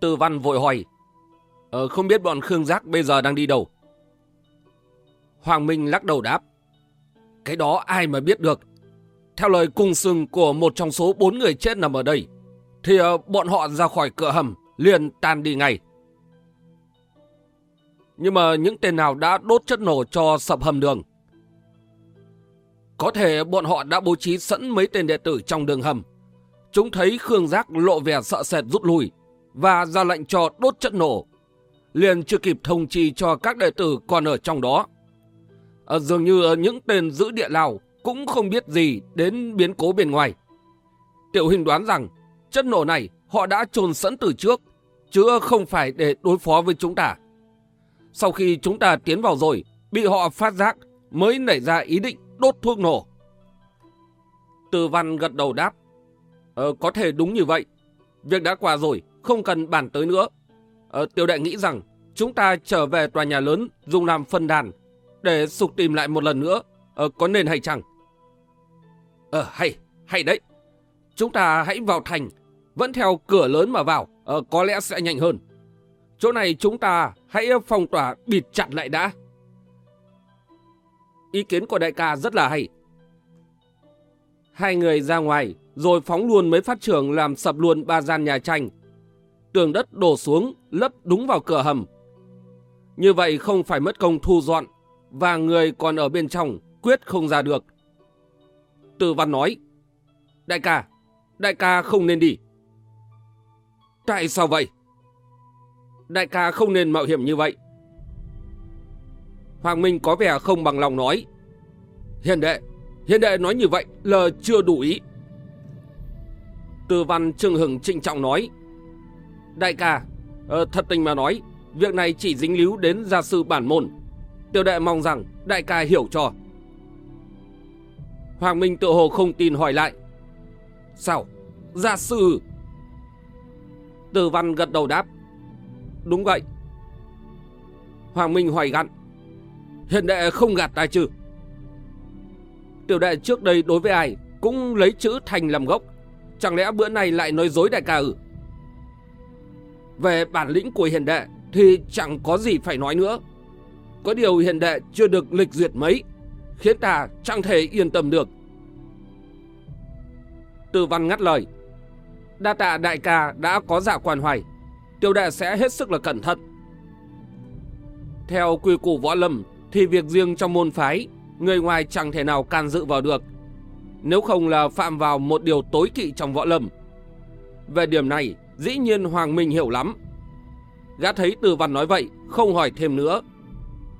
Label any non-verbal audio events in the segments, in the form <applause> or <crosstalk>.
Tư văn vội hỏi. Ờ, không biết bọn Khương Giác bây giờ đang đi đâu? Hoàng Minh lắc đầu đáp. Cái đó ai mà biết được. Theo lời cung sừng của một trong số bốn người chết nằm ở đây, thì uh, bọn họ ra khỏi cửa hầm, liền tan đi ngay. Nhưng mà những tên nào đã đốt chất nổ cho sập hầm đường? Có thể bọn họ đã bố trí sẵn mấy tên đệ tử trong đường hầm. Chúng thấy Khương Giác lộ vẻ sợ sệt rút lui và ra lệnh cho đốt chất nổ. Liền chưa kịp thông chi cho các đệ tử còn ở trong đó. À, dường như những tên giữ địa lào cũng không biết gì đến biến cố bên ngoài. Tiểu hình đoán rằng chất nổ này họ đã trồn sẵn từ trước, chứ không phải để đối phó với chúng ta. Sau khi chúng ta tiến vào rồi, bị họ phát giác mới nảy ra ý định đốt thuốc nổ. Từ văn gật đầu đáp. Ờ, có thể đúng như vậy. Việc đã qua rồi, không cần bàn tới nữa. Ờ, tiểu đệ nghĩ rằng chúng ta trở về tòa nhà lớn dùng làm phân đàn để sục tìm lại một lần nữa. Ờ, có nên hay chăng? Ờ, hay, hay đấy. Chúng ta hãy vào thành, vẫn theo cửa lớn mà vào, ờ, có lẽ sẽ nhanh hơn. Chỗ này chúng ta hãy phong tỏa bịt chặt lại đã. Ý kiến của đại ca rất là hay. Hai người ra ngoài, rồi phóng luôn mấy phát trưởng làm sập luôn ba gian nhà tranh. Tường đất đổ xuống, lấp đúng vào cửa hầm. Như vậy không phải mất công thu dọn, và người còn ở bên trong quyết không ra được. Từ văn nói, Đại ca, đại ca không nên đi. Tại sao vậy? Đại ca không nên mạo hiểm như vậy. Hoàng Minh có vẻ không bằng lòng nói. Hiền đệ, hiền đệ nói như vậy là chưa đủ ý. Từ văn trưng hừng trịnh trọng nói. Đại ca, ờ, thật tình mà nói, việc này chỉ dính líu đến gia sư bản môn. Tiểu đệ mong rằng đại ca hiểu cho. Hoàng Minh tự hồ không tin hỏi lại. Sao? Gia sư? Từ văn gật đầu đáp. Đúng vậy. Hoàng Minh hỏi gặn. Hiện đệ không gạt ta chứ? Tiểu đệ trước đây đối với ai cũng lấy chữ thành làm gốc. Chẳng lẽ bữa nay lại nói dối đại ca ư? Về bản lĩnh của hiền đệ thì chẳng có gì phải nói nữa. Có điều hiền đệ chưa được lịch duyệt mấy, khiến ta chẳng thể yên tâm được. Từ văn ngắt lời. Đa tạ đại ca đã có dạ quan hoài. Tiểu đệ sẽ hết sức là cẩn thận. Theo quy củ võ lâm thì việc riêng trong môn phái, người ngoài chẳng thể nào can dự vào được. Nếu không là phạm vào một điều tối kỵ trong võ lâm. Về điểm này, dĩ nhiên Hoàng Minh hiểu lắm. Gã thấy từ văn nói vậy, không hỏi thêm nữa.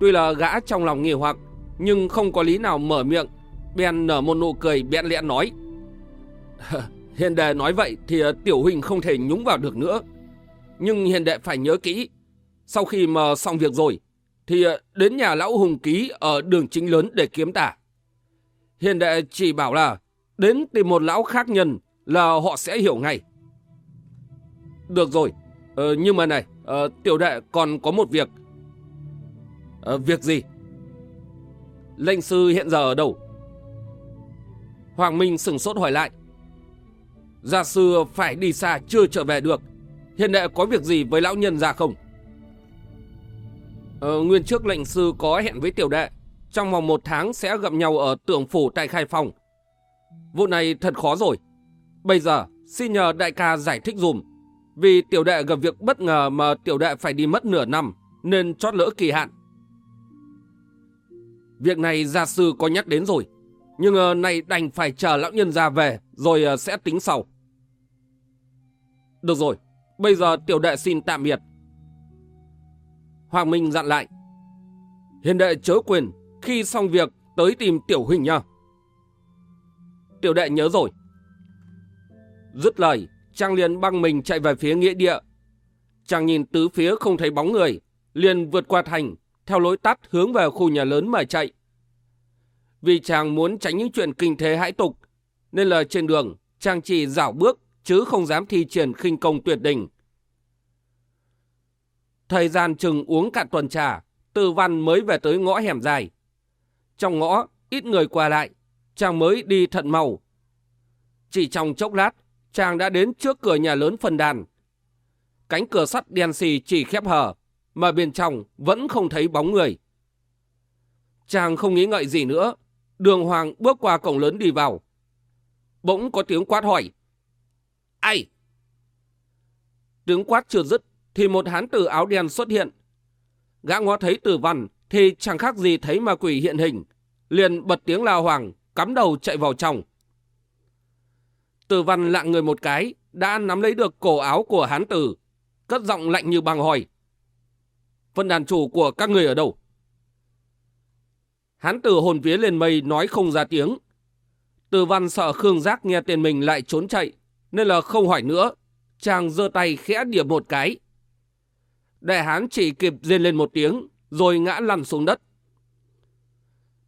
Tuy là gã trong lòng nghi hoặc, nhưng không có lý nào mở miệng, bèn nở một nụ cười bẽn lẽn nói. <laughs> Hiền đệ nói vậy thì tiểu huynh không thể nhúng vào được nữa. Nhưng hiền đệ phải nhớ kỹ, sau khi mà xong việc rồi, thì đến nhà lão hùng ký ở đường chính lớn để kiếm tả. Hiền đệ chỉ bảo là đến tìm một lão khác nhân là họ sẽ hiểu ngay. Được rồi, ờ, nhưng mà này, ờ, tiểu đệ còn có một việc. Ờ, việc gì? Lệnh sư hiện giờ ở đâu? Hoàng Minh sửng sốt hỏi lại. Gia sư phải đi xa chưa trở về được. Hiện đệ có việc gì với lão nhân ra không? Ờ, nguyên trước lệnh sư có hẹn với tiểu đệ. Trong vòng một tháng sẽ gặp nhau ở tưởng phủ tại Khai Phòng. Vụ này thật khó rồi. Bây giờ xin nhờ đại ca giải thích dùm. Vì tiểu đệ gặp việc bất ngờ mà tiểu đệ phải đi mất nửa năm nên chót lỡ kỳ hạn. Việc này gia sư có nhắc đến rồi. Nhưng ờ, uh, này đành phải chờ lão nhân ra về rồi uh, sẽ tính sau. Được rồi, bây giờ tiểu đệ xin tạm biệt. Hoàng Minh dặn lại. Hiền đệ chớ quyền khi xong việc tới tìm tiểu huynh nha. Tiểu đệ nhớ rồi. Dứt lời, Trang liền băng mình chạy về phía nghĩa địa. Chàng nhìn tứ phía không thấy bóng người, liền vượt qua thành, theo lối tắt hướng về khu nhà lớn mà chạy. Vì chàng muốn tránh những chuyện kinh thế hãi tục, nên là trên đường, chàng chỉ dảo bước, chứ không dám thi triển khinh công tuyệt đỉnh. Thời gian chừng uống cạn tuần trà, tư Văn mới về tới ngõ hẻm dài. Trong ngõ, ít người qua lại, chàng mới đi thận màu. Chỉ trong chốc lát, chàng đã đến trước cửa nhà lớn phần đàn. Cánh cửa sắt đen xì chỉ khép hờ, mà bên trong vẫn không thấy bóng người. Chàng không nghĩ ngợi gì nữa, đường hoàng bước qua cổng lớn đi vào. Bỗng có tiếng quát hỏi. Ai? Tiếng quát chưa dứt, thì một hán tử áo đen xuất hiện. Gã ngó thấy tử văn, thì chẳng khác gì thấy ma quỷ hiện hình. Liền bật tiếng la hoàng, cắm đầu chạy vào trong. Tử văn lạng người một cái, đã nắm lấy được cổ áo của hán tử, cất giọng lạnh như băng hỏi. Phân đàn chủ của các người ở đâu? Hán tử hồn vía lên mây nói không ra tiếng. Tử văn sợ Khương Giác nghe tên mình lại trốn chạy, nên là không hỏi nữa. Chàng giơ tay khẽ điểm một cái. Đại hán chỉ kịp rên lên một tiếng, rồi ngã lăn xuống đất.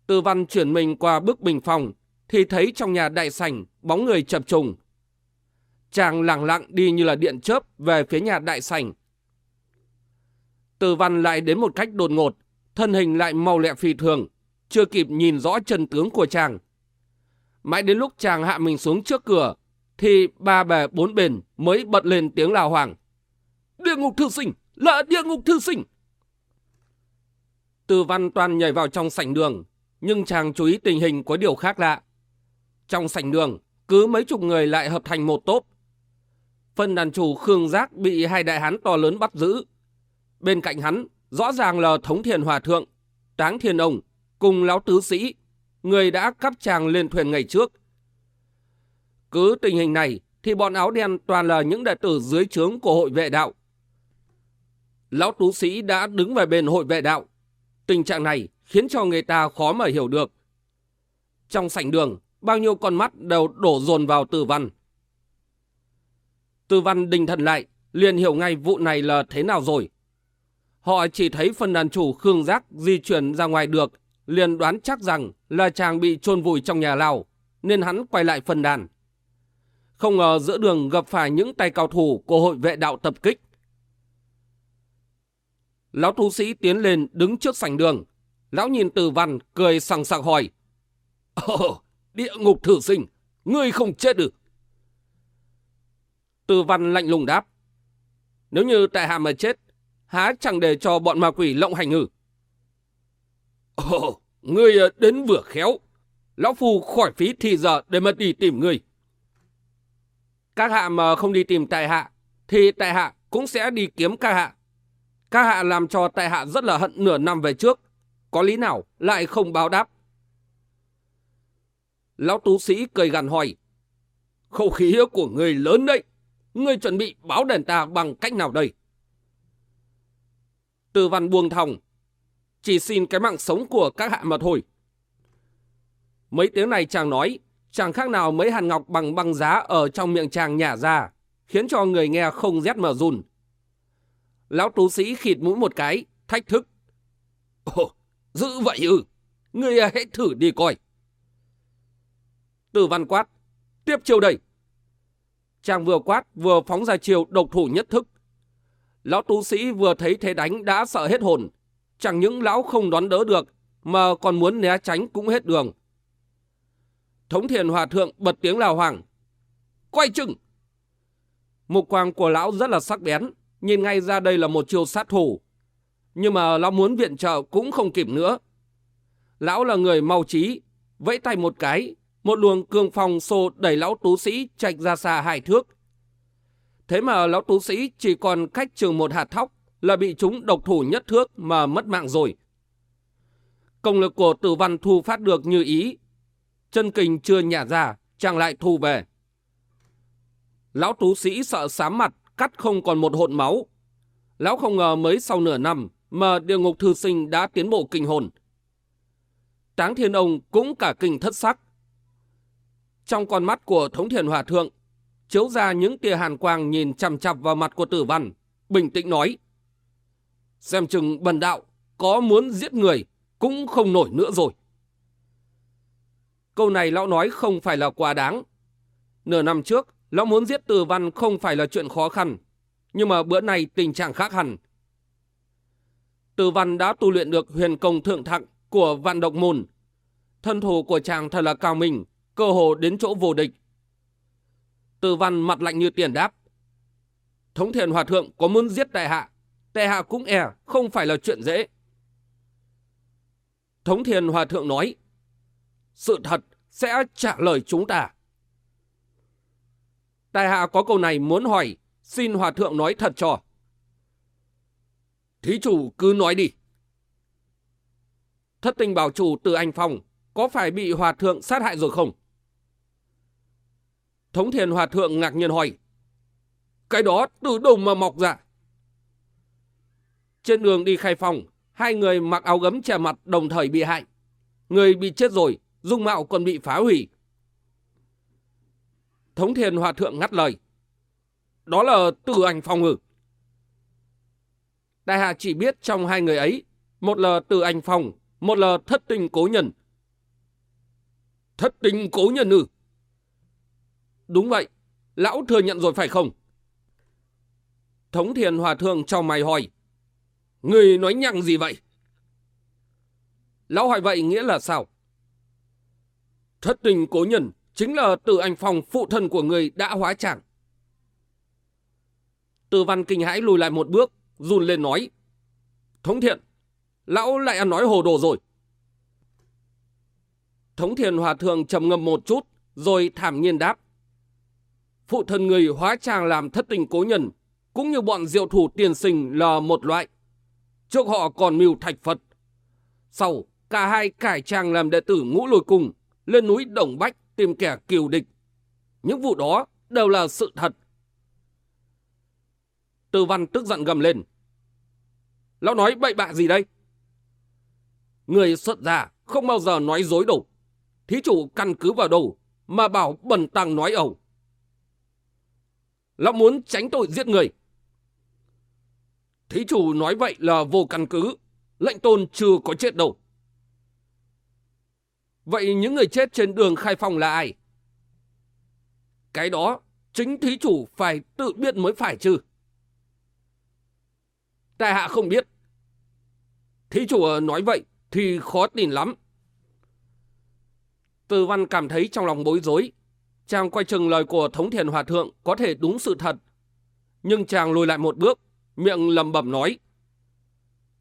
Tử văn chuyển mình qua bức bình phòng, thì thấy trong nhà đại sảnh bóng người chập trùng. Chàng lặng lặng đi như là điện chớp về phía nhà đại sảnh. Từ văn lại đến một cách đột ngột, thân hình lại màu lẹ phi thường, chưa kịp nhìn rõ chân tướng của chàng. Mãi đến lúc chàng hạ mình xuống trước cửa, thì ba bè bốn bền mới bật lên tiếng lào hoàng. Địa ngục thư sinh! Là địa ngục thư sinh! Từ văn toàn nhảy vào trong sảnh đường, nhưng chàng chú ý tình hình có điều khác lạ. Trong sảnh đường, cứ mấy chục người lại hợp thành một tốp. Phân đàn chủ Khương Giác bị hai đại hán to lớn bắt giữ. Bên cạnh hắn, rõ ràng là Thống Thiền Hòa Thượng, Táng Thiên Ông, cùng Lão Tứ Sĩ, người đã cắp chàng lên thuyền ngày trước. Cứ tình hình này, thì bọn áo đen toàn là những đệ tử dưới trướng của hội vệ đạo. Lão Tú Sĩ đã đứng về bên hội vệ đạo. Tình trạng này khiến cho người ta khó mà hiểu được. Trong sảnh đường, bao nhiêu con mắt đều đổ dồn vào Từ Văn. Từ Văn đình thần lại, liền hiểu ngay vụ này là thế nào rồi. Họ chỉ thấy phần đàn chủ Khương Giác di chuyển ra ngoài được, liền đoán chắc rằng là chàng bị chôn vùi trong nhà lao, nên hắn quay lại phần đàn. Không ngờ giữa đường gặp phải những tay cao thủ của hội vệ đạo tập kích. Lão thú sĩ tiến lên đứng trước sảnh đường. Lão nhìn từ văn cười sằng sặc hỏi. Ồ, địa ngục thử sinh, ngươi không chết được. Từ văn lạnh lùng đáp. Nếu như tại hạ mà chết, há chẳng để cho bọn ma quỷ lộng hành ngư. Ồ, ngươi ờ, đến vừa khéo. Lão Phu khỏi phí thì giờ để mà đi tìm ngươi. Các hạ mà không đi tìm tại hạ, thì tại hạ cũng sẽ đi kiếm các hạ. Các hạ làm cho tại hạ rất là hận nửa năm về trước. Có lý nào lại không báo đáp? Lão tú sĩ cười gằn hỏi. Khẩu khí của người lớn đấy. người chuẩn bị báo đền ta bằng cách nào đây? Từ văn buông thòng. Chỉ xin cái mạng sống của các hạ mà thôi. Mấy tiếng này chàng nói, chẳng khác nào mấy hàn ngọc bằng băng giá ở trong miệng chàng nhả ra, khiến cho người nghe không rét mà run. Lão tú sĩ khịt mũi một cái, thách thức. Ồ, dữ vậy ư, ngươi hãy thử đi coi. Từ văn quát, tiếp chiêu đây. Chàng vừa quát vừa phóng ra chiều độc thủ nhất thức. Lão tú sĩ vừa thấy thế đánh đã sợ hết hồn. Chẳng những lão không đón đỡ được, mà còn muốn né tránh cũng hết đường. Thống thiền hòa thượng bật tiếng lào hoàng. Quay chừng! Mục quang của lão rất là sắc bén, nhìn ngay ra đây là một chiêu sát thủ. Nhưng mà lão muốn viện trợ cũng không kịp nữa. Lão là người mau trí, vẫy tay một cái, một luồng cương phong xô đẩy lão tú sĩ chạy ra xa hai thước. Thế mà lão tú sĩ chỉ còn cách trường một hạt thóc là bị chúng độc thủ nhất thước mà mất mạng rồi. Công lực của tử văn thu phát được như ý. Chân kình chưa nhả ra, chàng lại thu về. Lão tú sĩ sợ sám mặt, cắt không còn một hộn máu. Lão không ngờ mới sau nửa năm mà địa ngục thư sinh đã tiến bộ kinh hồn. Táng thiên ông cũng cả kinh thất sắc. Trong con mắt của thống thiền hòa thượng, chiếu ra những tia hàn quang nhìn chằm chằm vào mặt của tử văn, bình tĩnh nói. Xem chừng bần đạo có muốn giết người cũng không nổi nữa rồi. Câu này lão nói không phải là quá đáng. Nửa năm trước, Lão muốn giết tử Văn không phải là chuyện khó khăn, nhưng mà bữa nay tình trạng khác hẳn. tử Văn đã tu luyện được huyền công thượng thặng của vạn độc môn. Thân thủ của chàng thật là cao minh, cơ hồ đến chỗ vô địch. Từ Văn mặt lạnh như tiền đáp. Thống thiền hòa thượng có muốn giết đại hạ, đại hạ cũng e không phải là chuyện dễ. Thống thiền hòa thượng nói, sự thật sẽ trả lời chúng ta. Đại hạ có câu này muốn hỏi, xin hòa thượng nói thật cho. Thí chủ cứ nói đi. Thất tình bảo chủ từ anh Phong có phải bị hòa thượng sát hại rồi không? Thống thiền hòa thượng ngạc nhiên hỏi. Cái đó từ đâu mà mọc ra? Trên đường đi khai phòng, hai người mặc áo gấm che mặt đồng thời bị hại. Người bị chết rồi, dung mạo còn bị phá hủy. Thống thiền hòa thượng ngắt lời. Đó là tử ảnh phong ngự. Đại hạ chỉ biết trong hai người ấy, một là tử ảnh phong, một là thất tình cố nhân. Thất tình cố nhân ư? Đúng vậy, lão thừa nhận rồi phải không? Thống thiền hòa thượng cho mày hỏi. Người nói nhăng gì vậy? Lão hỏi vậy nghĩa là sao? Thất tình cố nhân chính là từ anh phòng phụ thân của người đã hóa trạng. Từ văn kinh hãi lùi lại một bước, run lên nói. Thống thiện, lão lại ăn nói hồ đồ rồi. Thống thiền hòa thượng trầm ngâm một chút, rồi thảm nhiên đáp. Phụ thân người hóa trang làm thất tình cố nhân, cũng như bọn diệu thủ tiền sinh là một loại. Trước họ còn mưu thạch Phật. Sau, cả hai cải trang làm đệ tử ngũ lôi cùng, lên núi Đồng Bách tìm kẻ kiều địch. Những vụ đó đều là sự thật. Tư văn tức giận gầm lên. Lão nói bậy bạ gì đây? Người xuất gia không bao giờ nói dối đâu. Thí chủ căn cứ vào đâu mà bảo bần tăng nói ẩu. Lão muốn tránh tội giết người. Thí chủ nói vậy là vô căn cứ. Lệnh tôn chưa có chết đâu. Vậy những người chết trên đường khai phòng là ai? Cái đó chính thí chủ phải tự biết mới phải chứ. Tại hạ không biết. Thí chủ ờ, nói vậy thì khó tin lắm. Từ văn cảm thấy trong lòng bối rối. Chàng quay chừng lời của Thống Thiền Hòa Thượng có thể đúng sự thật. Nhưng chàng lùi lại một bước, miệng lầm bẩm nói.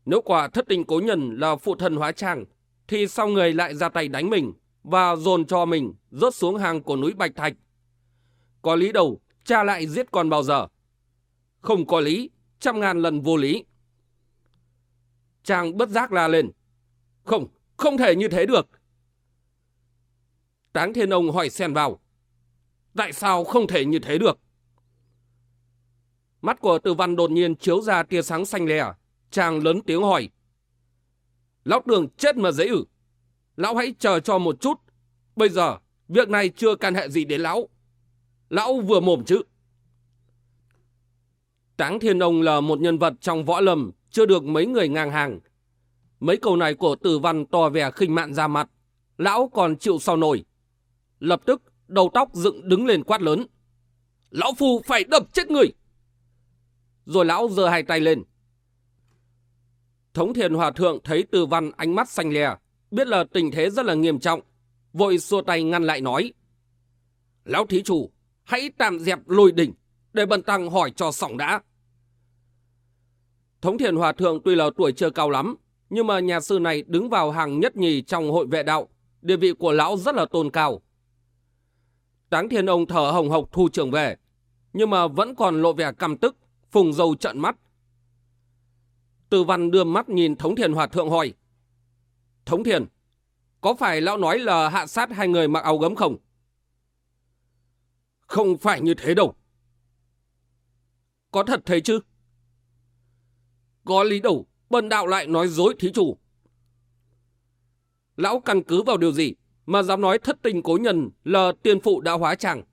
Nếu quả thất tình cố nhân là phụ thần hóa chàng, thì sau người lại ra tay đánh mình và dồn cho mình rớt xuống hàng của núi Bạch Thạch. Có lý đâu, cha lại giết con bao giờ? Không có lý, trăm ngàn lần vô lý. Chàng bất giác la lên. Không, không thể như thế được. Táng Thiên Ông hỏi xen vào. Tại sao không thể như thế được? Mắt của tử văn đột nhiên chiếu ra tia sáng xanh lè. Chàng lớn tiếng hỏi. Lão Đường chết mà dễ ử. Lão hãy chờ cho một chút. Bây giờ, việc này chưa can hệ gì đến lão. Lão vừa mồm chứ. Táng Thiên Ông là một nhân vật trong võ lâm chưa được mấy người ngang hàng. Mấy câu này của tử văn to vẻ khinh mạn ra mặt. Lão còn chịu sao nổi. Lập tức, đầu tóc dựng đứng lên quát lớn. Lão Phu phải đập chết người! Rồi lão giơ hai tay lên. Thống thiền hòa thượng thấy từ văn ánh mắt xanh lè, biết là tình thế rất là nghiêm trọng, vội xua tay ngăn lại nói. Lão thí chủ, hãy tạm dẹp lôi đỉnh, để bần tăng hỏi cho sỏng đã. Thống thiền hòa thượng tuy là tuổi chưa cao lắm, nhưng mà nhà sư này đứng vào hàng nhất nhì trong hội vệ đạo, địa vị của lão rất là tôn cao. Táng thiên ông thở hồng hộc thu trường về, nhưng mà vẫn còn lộ vẻ căm tức, phùng dâu trận mắt. Từ văn đưa mắt nhìn Thống thiền hòa thượng hỏi. Thống thiền, có phải lão nói là hạ sát hai người mặc áo gấm không? Không phải như thế đâu. Có thật thế chứ? Có lý đủ, bần đạo lại nói dối thí chủ. Lão căn cứ vào điều gì mà dám nói thất tình cố nhân là tiên phụ đã hóa chẳng?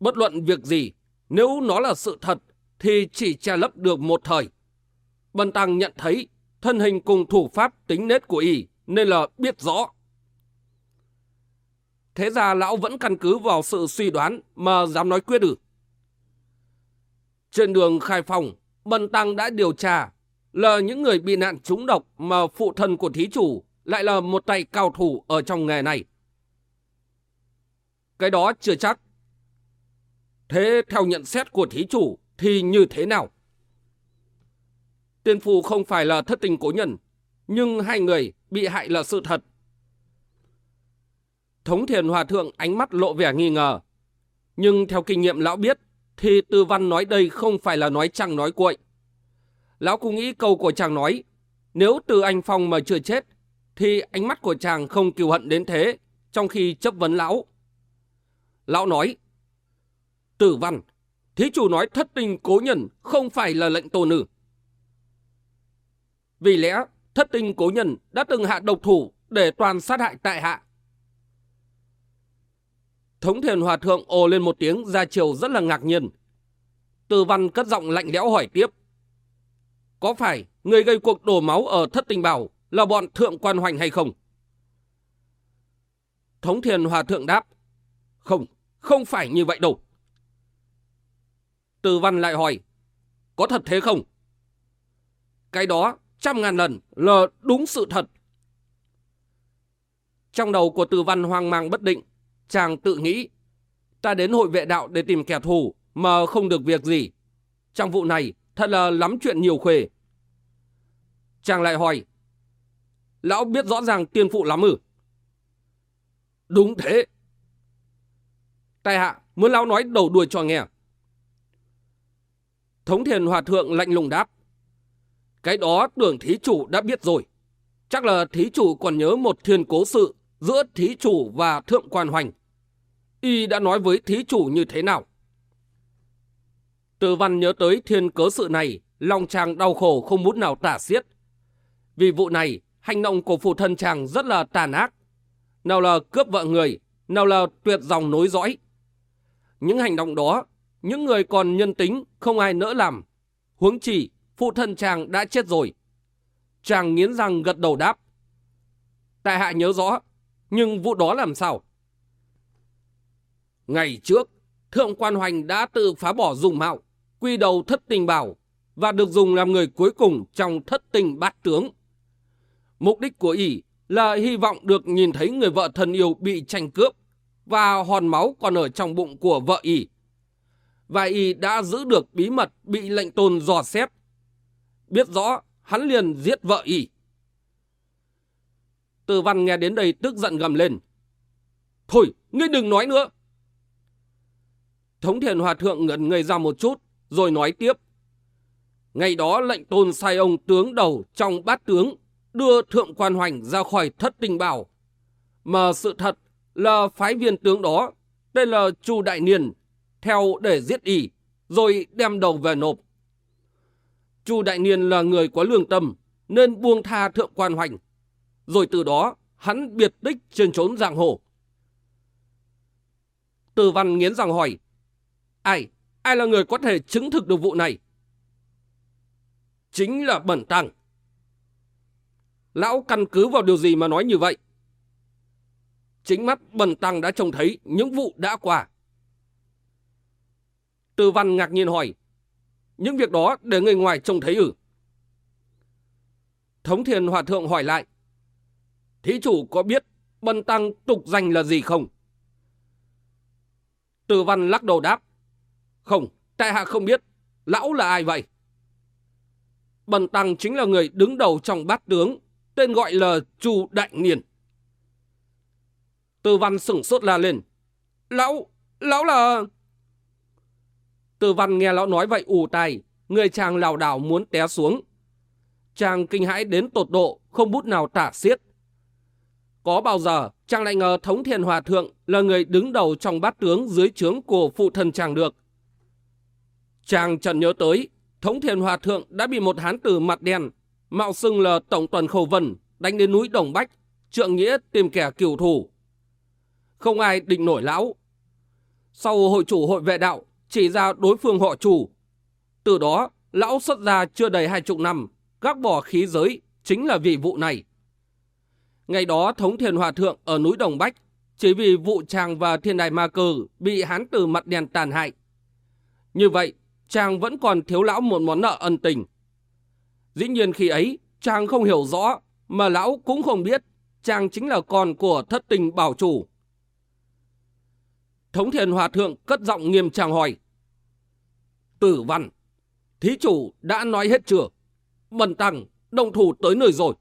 Bất luận việc gì, nếu nó là sự thật, thì chỉ che lấp được một thời. Bần tăng nhận thấy thân hình cùng thủ pháp tính nết của y nên là biết rõ. Thế ra lão vẫn căn cứ vào sự suy đoán mà dám nói quyết ử. Trên đường khai phòng, Bần Tăng đã điều tra là những người bị nạn trúng độc mà phụ thân của thí chủ lại là một tay cao thủ ở trong nghề này. Cái đó chưa chắc. Thế theo nhận xét của thí chủ thì như thế nào? Tiên phù không phải là thất tình cố nhân, nhưng hai người bị hại là sự thật. Thống thiền hòa thượng ánh mắt lộ vẻ nghi ngờ. Nhưng theo kinh nghiệm lão biết, thì tư văn nói đây không phải là nói chàng nói cuội. Lão cũng nghĩ câu của chàng nói, nếu từ anh Phong mà chưa chết, thì ánh mắt của chàng không kiêu hận đến thế, trong khi chấp vấn lão. Lão nói, Tử văn, thí chủ nói thất tình cố nhân không phải là lệnh tôn nữ. Vì lẽ, thất tình cố nhân đã từng hạ độc thủ để toàn sát hại tại hạ. Thống thiền hòa thượng ồ lên một tiếng ra chiều rất là ngạc nhiên. Từ văn cất giọng lạnh lẽo hỏi tiếp. Có phải người gây cuộc đổ máu ở thất tình bảo là bọn thượng quan hoành hay không? Thống thiền hòa thượng đáp. Không, không phải như vậy đâu. Từ văn lại hỏi. Có thật thế không? Cái đó trăm ngàn lần là đúng sự thật. Trong đầu của từ văn hoang mang bất định, chàng tự nghĩ. Ta đến hội vệ đạo để tìm kẻ thù mà không được việc gì. Trong vụ này thật là lắm chuyện nhiều khuê. Chàng lại hỏi. Lão biết rõ ràng tiên phụ lắm ư? Đúng thế. Tài hạ, muốn lão nói đầu đuôi cho nghe. Thống thiền hòa thượng lạnh lùng đáp. Cái đó tưởng thí chủ đã biết rồi. Chắc là thí chủ còn nhớ một thiên cố sự giữa thí chủ và thượng quan hoành. Y đã nói với thí chủ như thế nào? Từ văn nhớ tới thiên cớ sự này, lòng chàng đau khổ không muốn nào tả xiết. Vì vụ này, hành động của phụ thân chàng rất là tàn ác. Nào là cướp vợ người, nào là tuyệt dòng nối dõi. Những hành động đó, những người còn nhân tính không ai nỡ làm. Huống chỉ, phụ thân chàng đã chết rồi. Chàng nghiến răng gật đầu đáp. Tại hạ nhớ rõ, nhưng vụ đó làm sao? Ngày trước, Thượng quan Hoành đã tự phá bỏ dùng mạo, quy đầu thất tình bảo và được dùng làm người cuối cùng trong thất tình bát tướng. Mục đích của ỷ là hy vọng được nhìn thấy người vợ thân yêu bị tranh cướp và hòn máu còn ở trong bụng của vợ ỷ. Và ỷ đã giữ được bí mật bị lệnh tôn dò xét. Biết rõ, hắn liền giết vợ ỷ. Từ văn nghe đến đây tức giận gầm lên. Thôi, ngươi đừng nói nữa. Thống thiền hòa thượng ngẩn ngây ra một chút, rồi nói tiếp. Ngày đó lệnh tôn sai ông tướng đầu trong bát tướng đưa thượng quan hoành ra khỏi thất tình bảo. Mà sự thật là phái viên tướng đó, tên là Chu Đại Niên, theo để giết y, rồi đem đầu về nộp. Chu Đại Niên là người có lương tâm, nên buông tha thượng quan hoành. Rồi từ đó, hắn biệt tích trên trốn giang hồ. Từ văn nghiến rằng hỏi, ai, ai là người có thể chứng thực được vụ này? Chính là Bẩn Tăng. Lão căn cứ vào điều gì mà nói như vậy? Chính mắt Bần Tăng đã trông thấy những vụ đã qua. Tư văn ngạc nhiên hỏi, những việc đó để người ngoài trông thấy ư? Thống thiền hòa thượng hỏi lại, thí chủ có biết Bần Tăng tục danh là gì không? Tư văn lắc đầu đáp, không, tại hạ không biết, lão là ai vậy? Bần Tăng chính là người đứng đầu trong bát tướng tên gọi là Chu Đại Niên. Tư văn sửng sốt la lên. Lão, lão là... Tư văn nghe lão nói vậy ù tai, người chàng lảo đảo muốn té xuống. Chàng kinh hãi đến tột độ, không bút nào tả xiết. Có bao giờ chàng lại ngờ Thống Thiền Hòa Thượng là người đứng đầu trong bát tướng dưới trướng của phụ thân chàng được. Chàng chợt nhớ tới, Thống Thiền Hòa Thượng đã bị một hán tử mặt đen mạo xưng là tổng toàn khẩu vân đánh đến núi Đồng Bách, trượng nghĩa tìm kẻ cửu thủ. Không ai định nổi lão. Sau hội chủ hội vệ đạo, chỉ ra đối phương họ chủ. Từ đó, lão xuất ra chưa đầy hai chục năm, gác bỏ khí giới, chính là vì vụ này. Ngày đó thống thiền hòa thượng ở núi Đồng Bách, chỉ vì vụ chàng và thiên đài ma cờ bị hán từ mặt đèn tàn hại. Như vậy, chàng vẫn còn thiếu lão một món nợ ân tình. Dĩ nhiên khi ấy, chàng không hiểu rõ, mà lão cũng không biết chàng chính là con của thất tình bảo chủ. Thống thiền hòa thượng cất giọng nghiêm trang hỏi. Tử văn, thí chủ đã nói hết chưa? Bần tăng, đồng thủ tới nơi rồi.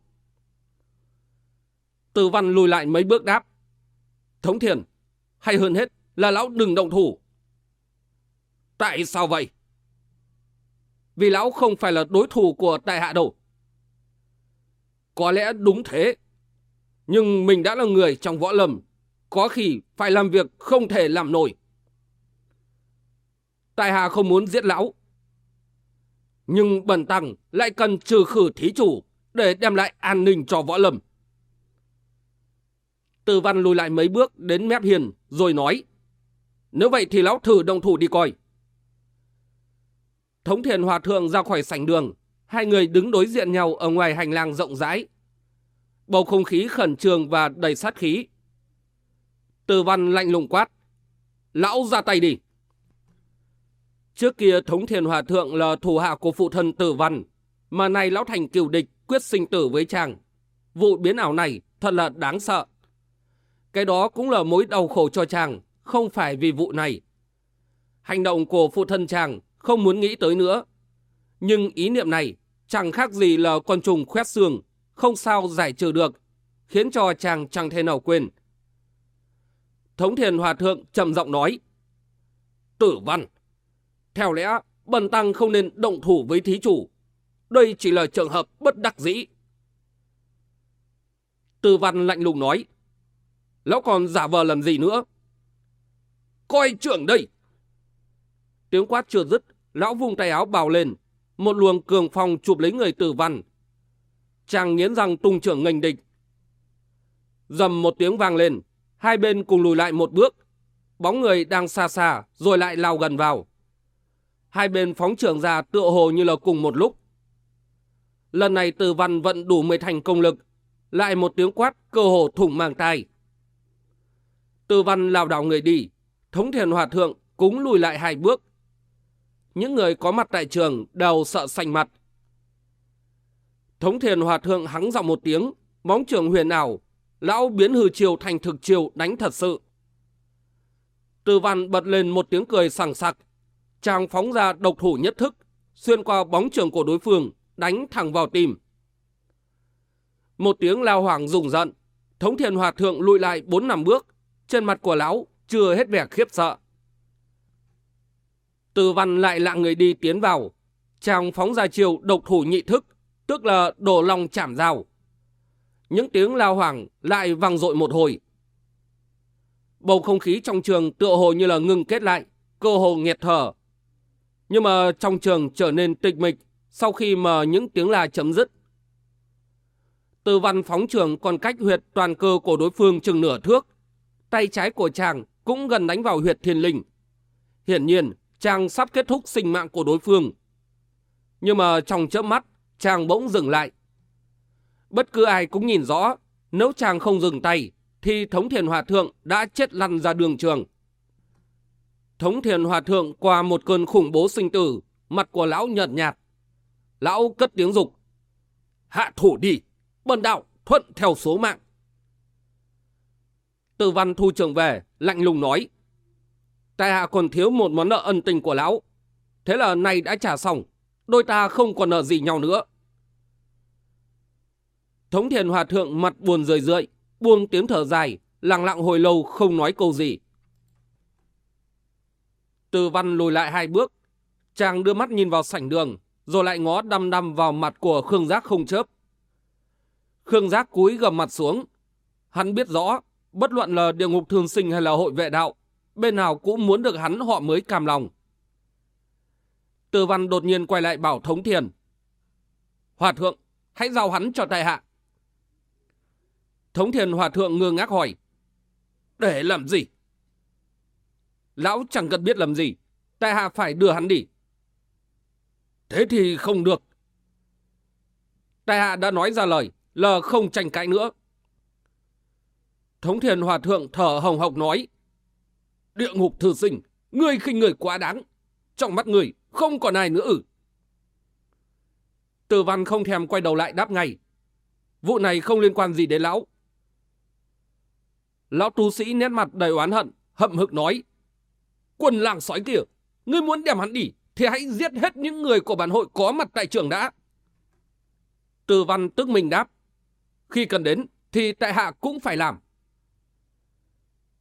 Tử văn lùi lại mấy bước đáp. Thống thiền, hay hơn hết là lão đừng động thủ. Tại sao vậy? Vì lão không phải là đối thủ của tại hạ đâu. Có lẽ đúng thế. Nhưng mình đã là người trong võ lâm. Có khi phải làm việc không thể làm nổi. Tại hạ không muốn giết lão. Nhưng bần tăng lại cần trừ khử thí chủ để đem lại an ninh cho võ lâm. Từ văn lùi lại mấy bước đến mép hiền rồi nói. Nếu vậy thì lão thử đồng thủ đi coi. Thống thiền hòa thượng ra khỏi sảnh đường. Hai người đứng đối diện nhau ở ngoài hành lang rộng rãi. Bầu không khí khẩn trương và đầy sát khí. Từ văn lạnh lùng quát. Lão ra tay đi. Trước kia thống thiền hòa thượng là thủ hạ của phụ thân tử văn. Mà nay lão thành kiều địch quyết sinh tử với chàng. Vụ biến ảo này thật là đáng sợ. Cái đó cũng là mối đau khổ cho chàng, không phải vì vụ này. Hành động của phụ thân chàng không muốn nghĩ tới nữa. Nhưng ý niệm này chẳng khác gì là con trùng khoét xương, không sao giải trừ được, khiến cho chàng chẳng thể nào quên. Thống thiền hòa thượng trầm giọng nói, Tử văn, theo lẽ bần tăng không nên động thủ với thí chủ. Đây chỉ là trường hợp bất đắc dĩ. Tử văn lạnh lùng nói, Lão còn giả vờ làm gì nữa? Coi trưởng đây! Tiếng quát chưa dứt, lão vung tay áo bào lên. Một luồng cường phong chụp lấy người tử văn. Chàng nghiến răng tung trưởng nghênh địch. Dầm một tiếng vang lên, hai bên cùng lùi lại một bước. Bóng người đang xa xa rồi lại lao gần vào. Hai bên phóng trưởng ra tựa hồ như là cùng một lúc. Lần này tử văn vận đủ mười thành công lực. Lại một tiếng quát cơ hồ thủng màng tai. Tử văn lao đảo người đi, thống thiền hòa thượng cũng lùi lại hai bước. Những người có mặt tại trường đều sợ xanh mặt. Thống thiền hòa thượng hắng giọng một tiếng, bóng trường huyền ảo, lão biến hư chiều thành thực chiều đánh thật sự. Tư văn bật lên một tiếng cười sảng sặc, chàng phóng ra độc thủ nhất thức, xuyên qua bóng trường của đối phương, đánh thẳng vào tim. Một tiếng lao hoàng rùng giận, thống thiền hòa thượng lùi lại bốn năm bước, trên mặt của lão chưa hết vẻ khiếp sợ. Từ văn lại lạng người đi tiến vào, chàng phóng ra chiều độc thủ nhị thức, tức là đổ lòng chảm dao. Những tiếng lao hoàng lại vang dội một hồi. Bầu không khí trong trường tựa hồ như là ngừng kết lại, cơ hồ nghẹt thở. Nhưng mà trong trường trở nên tịch mịch sau khi mà những tiếng la chấm dứt. Từ văn phóng trường còn cách huyệt toàn cơ của đối phương chừng nửa thước, tay trái của chàng cũng gần đánh vào huyệt thiên linh. Hiển nhiên, chàng sắp kết thúc sinh mạng của đối phương. Nhưng mà trong chớp mắt, chàng bỗng dừng lại. Bất cứ ai cũng nhìn rõ, nếu chàng không dừng tay, thì Thống Thiền Hòa Thượng đã chết lăn ra đường trường. Thống Thiền Hòa Thượng qua một cơn khủng bố sinh tử, mặt của lão nhợt nhạt. Lão cất tiếng dục Hạ thủ đi, bần đạo thuận theo số mạng. Từ văn thu trường về, lạnh lùng nói. Tại hạ còn thiếu một món nợ ân tình của lão. Thế là nay đã trả xong, đôi ta không còn nợ gì nhau nữa. Thống thiền hòa thượng mặt buồn rời rượi, buông tiếng thở dài, lặng lặng hồi lâu không nói câu gì. Từ văn lùi lại hai bước, chàng đưa mắt nhìn vào sảnh đường, rồi lại ngó đăm đăm vào mặt của Khương Giác không chớp. Khương Giác cúi gầm mặt xuống. Hắn biết rõ Bất luận là địa ngục thường sinh hay là hội vệ đạo, bên nào cũng muốn được hắn họ mới cam lòng. Tư văn đột nhiên quay lại bảo thống thiền. Hòa thượng, hãy giao hắn cho tại hạ. Thống thiền hòa thượng ngơ ngác hỏi. Để làm gì? Lão chẳng cần biết làm gì. Tại hạ phải đưa hắn đi. Thế thì không được. Tại hạ đã nói ra lời là không tranh cãi nữa. Thống thiền hòa thượng thở hồng hộc nói. Địa ngục thư sinh, ngươi khinh người quá đáng. Trong mắt người không còn ai nữa ử. Từ văn không thèm quay đầu lại đáp ngay. Vụ này không liên quan gì đến lão. Lão tu sĩ nét mặt đầy oán hận, hậm hực nói. Quần làng sói kia, ngươi muốn đem hắn đi, thì hãy giết hết những người của bản hội có mặt tại trường đã. Từ văn tức mình đáp. Khi cần đến, thì tại hạ cũng phải làm.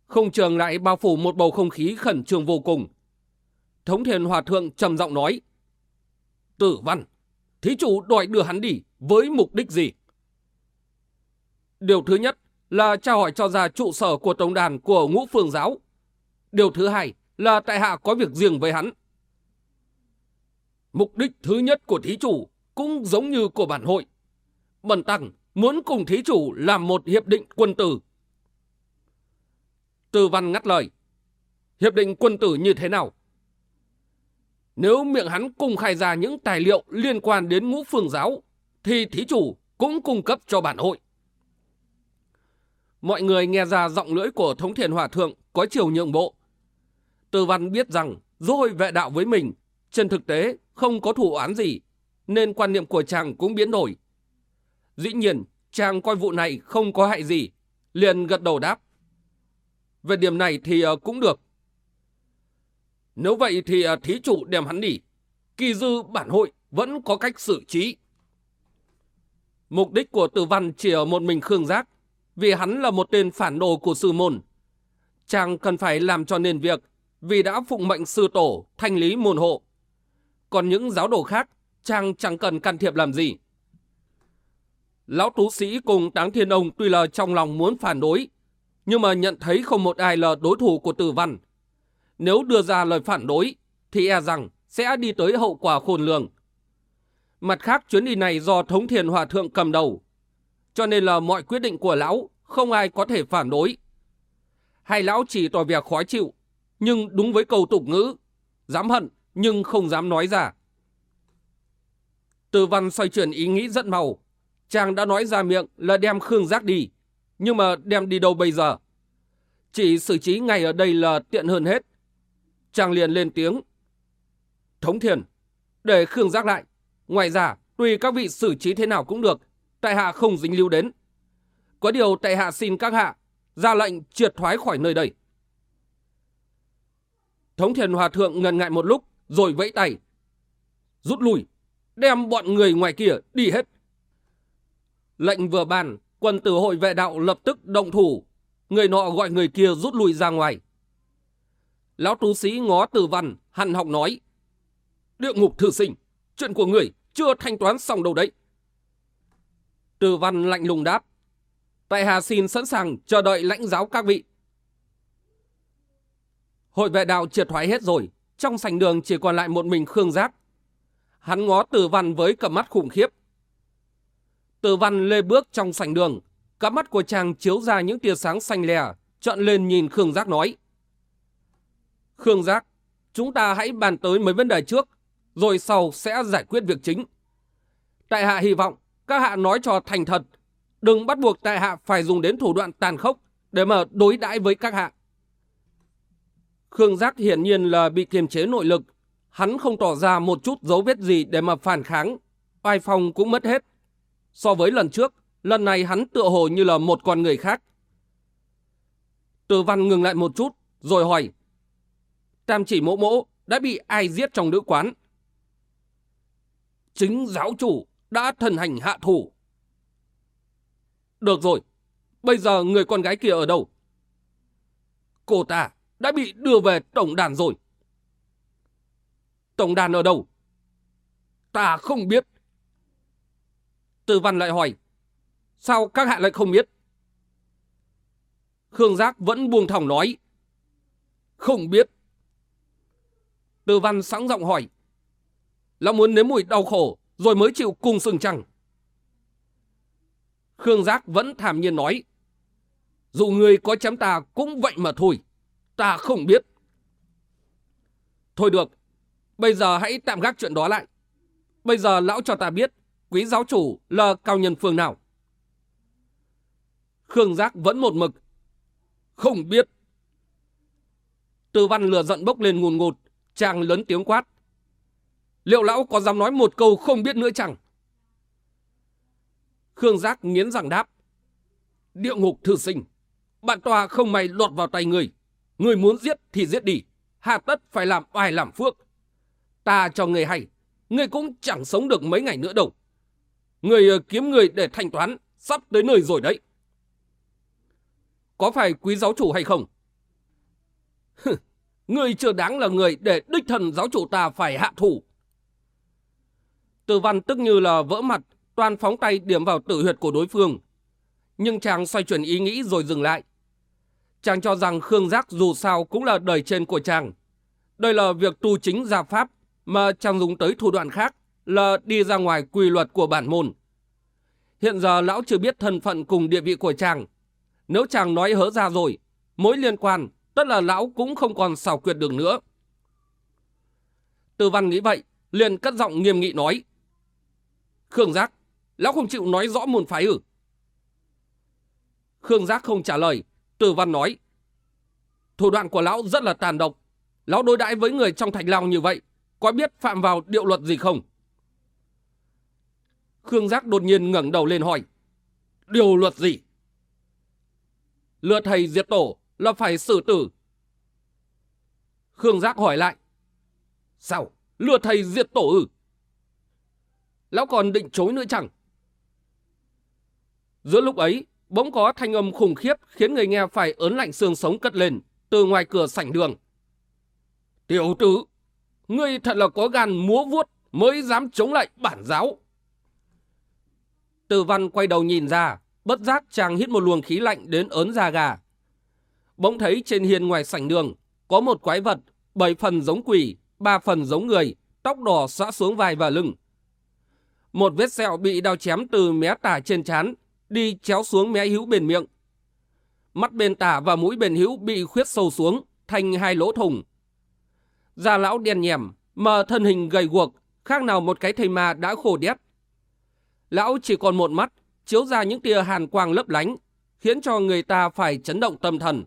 Không trường lại bao phủ một bầu không khí khẩn trương vô cùng. Thống thiền hòa thượng trầm giọng nói. Tử văn, thí chủ đòi đưa hắn đi với mục đích gì? Điều thứ nhất là tra hỏi cho ra trụ sở của tổng đàn của ngũ phương giáo. Điều thứ hai là tại hạ có việc riêng với hắn. Mục đích thứ nhất của thí chủ cũng giống như của bản hội. Bần tăng muốn cùng thí chủ làm một hiệp định quân tử. Tư văn ngắt lời. Hiệp định quân tử như thế nào? Nếu miệng hắn cung khai ra những tài liệu liên quan đến ngũ phương giáo, thì thí chủ cũng cung cấp cho bản hội. Mọi người nghe ra giọng lưỡi của Thống Thiền Hòa Thượng có chiều nhượng bộ. Tư văn biết rằng dối vệ đạo với mình, trên thực tế không có thủ án gì, nên quan niệm của chàng cũng biến đổi. Dĩ nhiên, chàng coi vụ này không có hại gì, liền gật đầu đáp. Về điểm này thì ờ, cũng được. Nếu vậy thì ờ, thí chủ đem hắn đi. Kỳ dư bản hội vẫn có cách xử trí. Mục đích của tử văn chỉ ở một mình Khương Giác, vì hắn là một tên phản đồ của sư môn. Chàng cần phải làm cho nên việc, vì đã phụng mệnh sư tổ, thanh lý môn hộ. Còn những giáo đồ khác, chàng chẳng cần can thiệp làm gì. Lão tú sĩ cùng Táng Thiên Ông tuy là trong lòng muốn phản đối, nhưng mà nhận thấy không một ai là đối thủ của tử văn. Nếu đưa ra lời phản đối, thì e rằng sẽ đi tới hậu quả khôn lường. Mặt khác chuyến đi này do Thống Thiền Hòa Thượng cầm đầu, cho nên là mọi quyết định của lão không ai có thể phản đối. Hay lão chỉ tỏ vẻ khó chịu, nhưng đúng với câu tục ngữ, dám hận nhưng không dám nói ra. Từ văn xoay chuyển ý nghĩ rất màu, chàng đã nói ra miệng là đem Khương Giác đi, nhưng mà đem đi đâu bây giờ? Chỉ xử trí ngay ở đây là tiện hơn hết. Chàng liền lên tiếng. Thống thiền, để Khương Giác lại. Ngoài ra, tùy các vị xử trí thế nào cũng được, tại hạ không dính lưu đến. Có điều tại hạ xin các hạ ra lệnh triệt thoái khỏi nơi đây. Thống thiền hòa thượng ngần ngại một lúc, rồi vẫy tay. Rút lui, đem bọn người ngoài kia đi hết. Lệnh vừa bàn, quân tử hội vệ đạo lập tức động thủ. Người nọ gọi người kia rút lui ra ngoài. Lão tú sĩ ngó tử văn, hằn học nói. Địa ngục thư sinh, chuyện của người chưa thanh toán xong đâu đấy. Tử văn lạnh lùng đáp. Tại Hà xin sẵn sàng chờ đợi lãnh giáo các vị. Hội vệ đạo triệt thoái hết rồi. Trong sảnh đường chỉ còn lại một mình Khương Giác. Hắn ngó Tử văn với cặp mắt khủng khiếp. Từ văn lê bước trong sảnh đường. Cặp mắt của chàng chiếu ra những tia sáng xanh lè. Trợn lên nhìn Khương Giác nói. Khương Giác, chúng ta hãy bàn tới mấy vấn đề trước. Rồi sau sẽ giải quyết việc chính. Tại hạ hy vọng các hạ nói cho thành thật. Đừng bắt buộc tại hạ phải dùng đến thủ đoạn tàn khốc để mà đối đãi với các hạ. Khương Giác hiển nhiên là bị kiềm chế nội lực. Hắn không tỏ ra một chút dấu vết gì để mà phản kháng. Oai phong cũng mất hết. So với lần trước, lần này hắn tựa hồ như là một con người khác. Từ văn ngừng lại một chút, rồi hỏi. Tam chỉ mỗ mỗ đã bị ai giết trong nữ quán? Chính giáo chủ đã thần hành hạ thủ. Được rồi, bây giờ người con gái kia ở đâu? Cô ta đã bị đưa về tổng đàn rồi. Tổng đàn ở đâu? Ta không biết. Từ văn lại hỏi, sao các hạ lại không biết? Khương Giác vẫn buông thòng nói, không biết. Từ văn sẵn giọng hỏi, là muốn nếm mùi đau khổ rồi mới chịu cùng sừng chăng? Khương Giác vẫn thảm nhiên nói, dù người có chém ta cũng vậy mà thôi, ta không biết. Thôi được, bây giờ hãy tạm gác chuyện đó lại. Bây giờ lão cho ta biết, quý giáo chủ là cao nhân phương nào. Khương Giác vẫn một mực. Không biết. Tư văn lừa giận bốc lên ngùn ngụt, chàng lớn tiếng quát. Liệu lão có dám nói một câu không biết nữa chẳng? Khương Giác nghiến răng đáp. Địa ngục thư sinh, bạn tòa không may lọt vào tay người. Người muốn giết thì giết đi. hà tất phải làm oai làm phước. Ta cho người hay, người cũng chẳng sống được mấy ngày nữa đâu. Người ờ, kiếm người để thanh toán, sắp tới nơi rồi đấy. Có phải quý giáo chủ hay không? người chưa đáng là người để đích thần giáo chủ ta phải hạ thủ. Tử văn tức như là vỡ mặt, toàn phóng tay điểm vào tử huyệt của đối phương. Nhưng chàng xoay chuyển ý nghĩ rồi dừng lại. Chàng cho rằng Khương Giác dù sao cũng là đời trên của chàng. Đây là việc tu chính gia pháp mà chàng dùng tới thủ đoạn khác là đi ra ngoài quy luật của bản môn. Hiện giờ lão chưa biết thân phận cùng địa vị của chàng. Nếu chàng nói hớ ra rồi, mối liên quan, tất là lão cũng không còn xảo quyệt được nữa. Tư văn nghĩ vậy, liền cất giọng nghiêm nghị nói. Khương Giác, lão không chịu nói rõ môn phái ư? Khương Giác không trả lời, Từ Văn nói. Thủ đoạn của lão rất là tàn độc. Lão đối đãi với người trong thành lao như vậy, có biết phạm vào điệu luật gì không? Khương Giác đột nhiên ngẩng đầu lên hỏi. Điều luật gì? Lừa thầy diệt tổ là phải xử tử. Khương Giác hỏi lại. Sao? Lừa thầy diệt tổ ư? Lão còn định chối nữa chẳng? Giữa lúc ấy, bỗng có thanh âm khủng khiếp khiến người nghe phải ớn lạnh xương sống cất lên từ ngoài cửa sảnh đường. Tiểu tử, ngươi thật là có gan múa vuốt mới dám chống lại bản giáo. Từ văn quay đầu nhìn ra, bất giác chàng hít một luồng khí lạnh đến ớn da gà. Bỗng thấy trên hiên ngoài sảnh đường có một quái vật, bảy phần giống quỷ, ba phần giống người, tóc đỏ xõa xuống vai và lưng. Một vết sẹo bị đao chém từ mé tả trên trán đi chéo xuống mé hữu bên miệng. Mắt bên tả và mũi bên hữu bị khuyết sâu xuống, thành hai lỗ thủng. Da lão đen nhèm, mà thân hình gầy guộc, khác nào một cái thầy ma đã khổ đét. Lão chỉ còn một mắt, chiếu ra những tia hàn quang lấp lánh, khiến cho người ta phải chấn động tâm thần.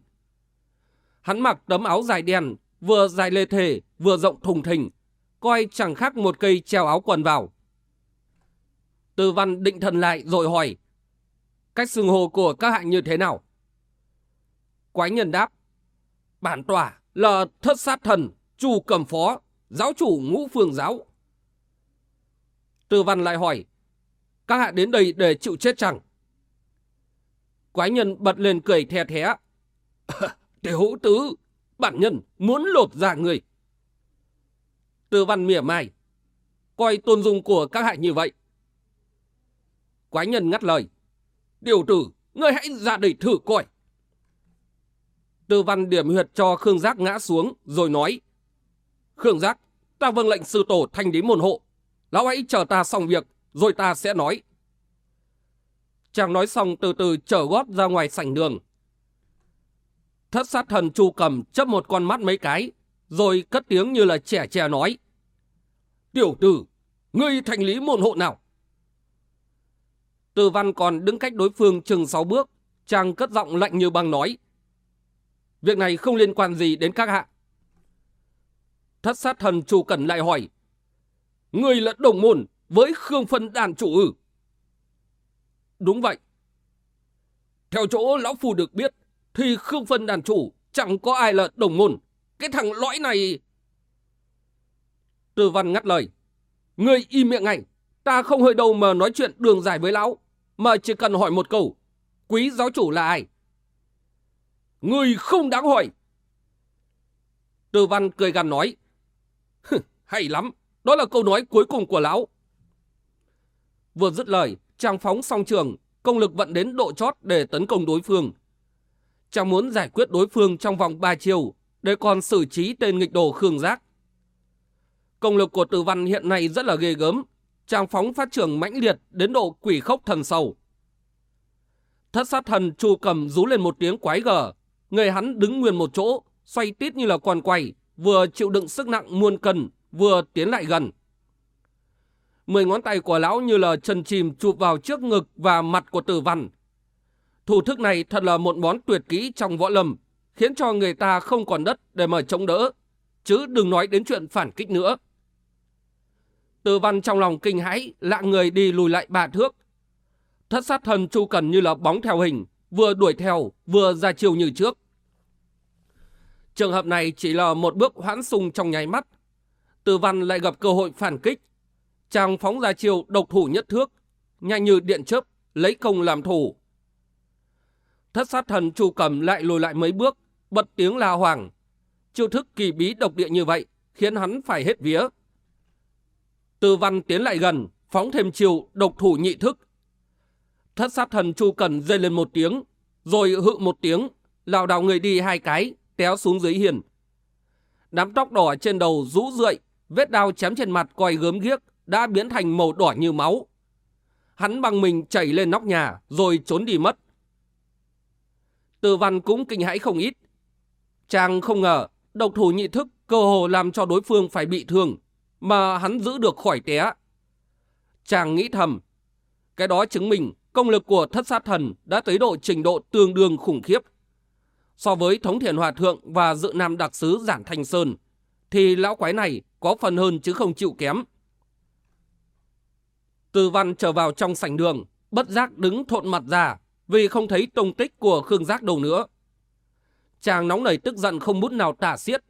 Hắn mặc tấm áo dài đen, vừa dài lê thể, vừa rộng thùng thình, coi chẳng khác một cây treo áo quần vào. Từ văn định thần lại rồi hỏi, cách xưng hồ của các hạng như thế nào? Quái nhân đáp, bản tòa là thất sát thần, chủ cầm phó, giáo chủ ngũ phương giáo. Từ văn lại hỏi, các hạ đến đây để chịu chết chẳng? Quái nhân bật lên cười thè thé. <laughs> Tiểu tứ, bản nhân muốn lột ra người. tư văn mỉa mai, coi tôn dung của các hạ như vậy. Quái nhân ngắt lời. Điều tử, ngươi hãy ra đây thử coi. Tư văn điểm huyệt cho Khương Giác ngã xuống, rồi nói. Khương Giác, ta vâng lệnh sư tổ thanh lý môn hộ. Lão hãy chờ ta xong việc, rồi ta sẽ nói. Chàng nói xong từ từ trở gót ra ngoài sảnh đường. Thất sát thần chu cầm chấp một con mắt mấy cái, rồi cất tiếng như là trẻ trẻ nói. Tiểu tử, ngươi thành lý môn hộ nào? Từ văn còn đứng cách đối phương chừng sáu bước, chàng cất giọng lạnh như băng nói. Việc này không liên quan gì đến các hạ. Thất sát thần chu cẩn lại hỏi. Người là đồng môn với Khương Phân đàn chủ ư? Đúng vậy. Theo chỗ lão phù được biết, thì Khương Phân đàn chủ chẳng có ai là đồng môn. Cái thằng lõi này... tư văn ngắt lời. Người im miệng ngay. Ta không hơi đâu mà nói chuyện đường dài với lão, mà chỉ cần hỏi một câu, quý giáo chủ là ai? Người không đáng hỏi. tư văn cười gằn nói, hay lắm, đó là câu nói cuối cùng của lão. Vừa dứt lời, chàng phóng song trường, công lực vận đến độ chót để tấn công đối phương. Chàng muốn giải quyết đối phương trong vòng 3 chiều, để còn xử trí tên nghịch đồ Khương Giác. Công lực của tử văn hiện nay rất là ghê gớm, chàng phóng phát trường mãnh liệt đến độ quỷ khốc thần sầu. Thất sát thần chu cầm rú lên một tiếng quái gở, người hắn đứng nguyên một chỗ, xoay tít như là con quay, vừa chịu đựng sức nặng muôn cân, vừa tiến lại gần. Mười ngón tay của lão như là chân chìm chụp vào trước ngực và mặt của tử văn. Thủ thức này thật là một món tuyệt kỹ trong võ lâm, khiến cho người ta không còn đất để mà chống đỡ, chứ đừng nói đến chuyện phản kích nữa. Tử văn trong lòng kinh hãi, lạng người đi lùi lại ba thước. Thất sát thần chu cần như là bóng theo hình, vừa đuổi theo, vừa ra chiều như trước. Trường hợp này chỉ là một bước hoãn sung trong nháy mắt. Tử văn lại gặp cơ hội phản kích. Chàng phóng ra chiều độc thủ nhất thước, nhanh như điện chớp, lấy công làm thủ. Thất sát thần chu cầm lại lùi lại mấy bước, bật tiếng la hoàng. Chiêu thức kỳ bí độc địa như vậy, khiến hắn phải hết vía. Từ văn tiến lại gần, phóng thêm chiều độc thủ nhị thức. Thất sát thần chu cần dây lên một tiếng, rồi hự một tiếng, lào đảo người đi hai cái, téo xuống dưới hiền. Đám tóc đỏ trên đầu rũ rượi, vết đao chém trên mặt coi gớm ghiếc, đã biến thành màu đỏ như máu. Hắn bằng mình chảy lên nóc nhà, rồi trốn đi mất. Từ văn cũng kinh hãi không ít. Chàng không ngờ, độc thủ nhị thức cơ hồ làm cho đối phương phải bị thương, mà hắn giữ được khỏi té. Chàng nghĩ thầm, cái đó chứng minh công lực của thất sát thần đã tới độ trình độ tương đương khủng khiếp. So với thống thiền hòa thượng và dự nam đặc sứ giản thanh sơn, thì lão quái này có phần hơn chứ không chịu kém. Từ văn trở vào trong sảnh đường, bất giác đứng thộn mặt ra vì không thấy tông tích của Khương Giác đâu nữa. Chàng nóng nảy tức giận không bút nào tả xiết.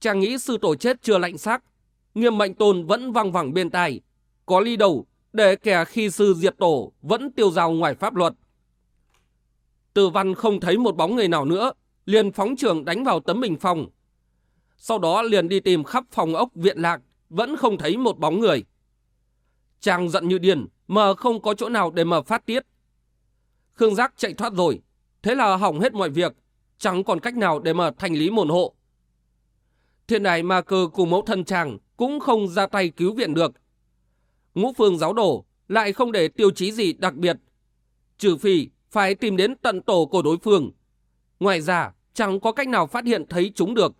Chàng nghĩ sư tổ chết chưa lạnh xác, nghiêm mệnh tôn vẫn văng vẳng bên tai, có ly đầu để kẻ khi sư diệt tổ vẫn tiêu dao ngoài pháp luật. Từ văn không thấy một bóng người nào nữa, liền phóng trường đánh vào tấm bình phòng. Sau đó liền đi tìm khắp phòng ốc viện lạc, vẫn không thấy một bóng người. Chàng giận như điên, mà không có chỗ nào để mà phát tiết. Khương Giác chạy thoát rồi, thế là hỏng hết mọi việc, chẳng còn cách nào để mà thành lý môn hộ. Thiên đài ma cơ cùng mẫu thân chàng cũng không ra tay cứu viện được. Ngũ phương giáo đổ lại không để tiêu chí gì đặc biệt, trừ phi phải tìm đến tận tổ của đối phương. Ngoài ra, chẳng có cách nào phát hiện thấy chúng được.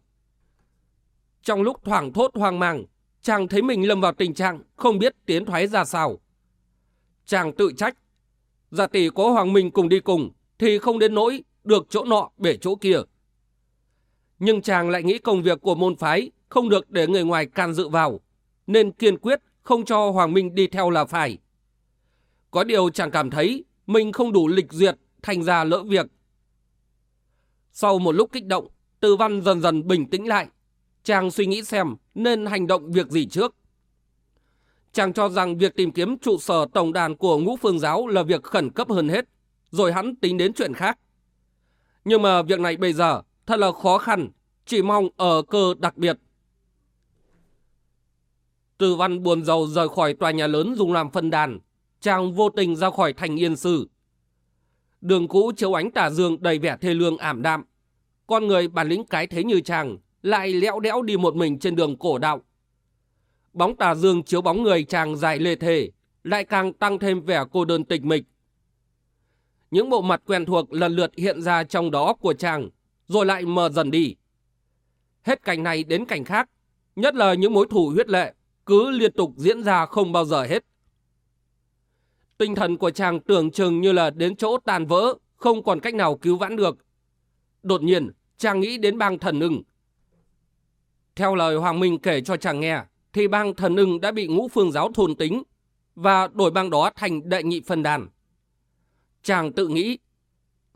Trong lúc thoảng thốt hoang mang, chàng thấy mình lâm vào tình trạng không biết tiến thoái ra sao. Chàng tự trách, giả tỷ có Hoàng Minh cùng đi cùng thì không đến nỗi được chỗ nọ bể chỗ kia. Nhưng chàng lại nghĩ công việc của môn phái không được để người ngoài can dự vào, nên kiên quyết không cho Hoàng Minh đi theo là phải. Có điều chàng cảm thấy mình không đủ lịch duyệt, thành ra lỡ việc. Sau một lúc kích động, tư Văn dần dần bình tĩnh lại. Chàng suy nghĩ xem nên hành động việc gì trước. Chàng cho rằng việc tìm kiếm trụ sở tổng đàn của ngũ phương giáo là việc khẩn cấp hơn hết, rồi hắn tính đến chuyện khác. Nhưng mà việc này bây giờ thật là khó khăn, chỉ mong ở cơ đặc biệt. Từ văn buồn giàu rời khỏi tòa nhà lớn dùng làm phân đàn, chàng vô tình ra khỏi thành yên sư. Đường cũ chiếu ánh tà dương đầy vẻ thê lương ảm đạm. Con người bản lĩnh cái thế như chàng lại lẽo đẽo đi một mình trên đường cổ đạo. Bóng tà dương chiếu bóng người chàng dài lê thể, lại càng tăng thêm vẻ cô đơn tịch mịch. Những bộ mặt quen thuộc lần lượt hiện ra trong đó của chàng, rồi lại mờ dần đi. Hết cảnh này đến cảnh khác, nhất là những mối thủ huyết lệ, cứ liên tục diễn ra không bao giờ hết. Tinh thần của chàng tưởng chừng như là đến chỗ tàn vỡ, không còn cách nào cứu vãn được. Đột nhiên, chàng nghĩ đến bang thần ưng. Theo lời Hoàng Minh kể cho chàng nghe, thì bang thần ưng đã bị ngũ phương giáo thôn tính và đổi bang đó thành đệ nhị phân đàn. Chàng tự nghĩ,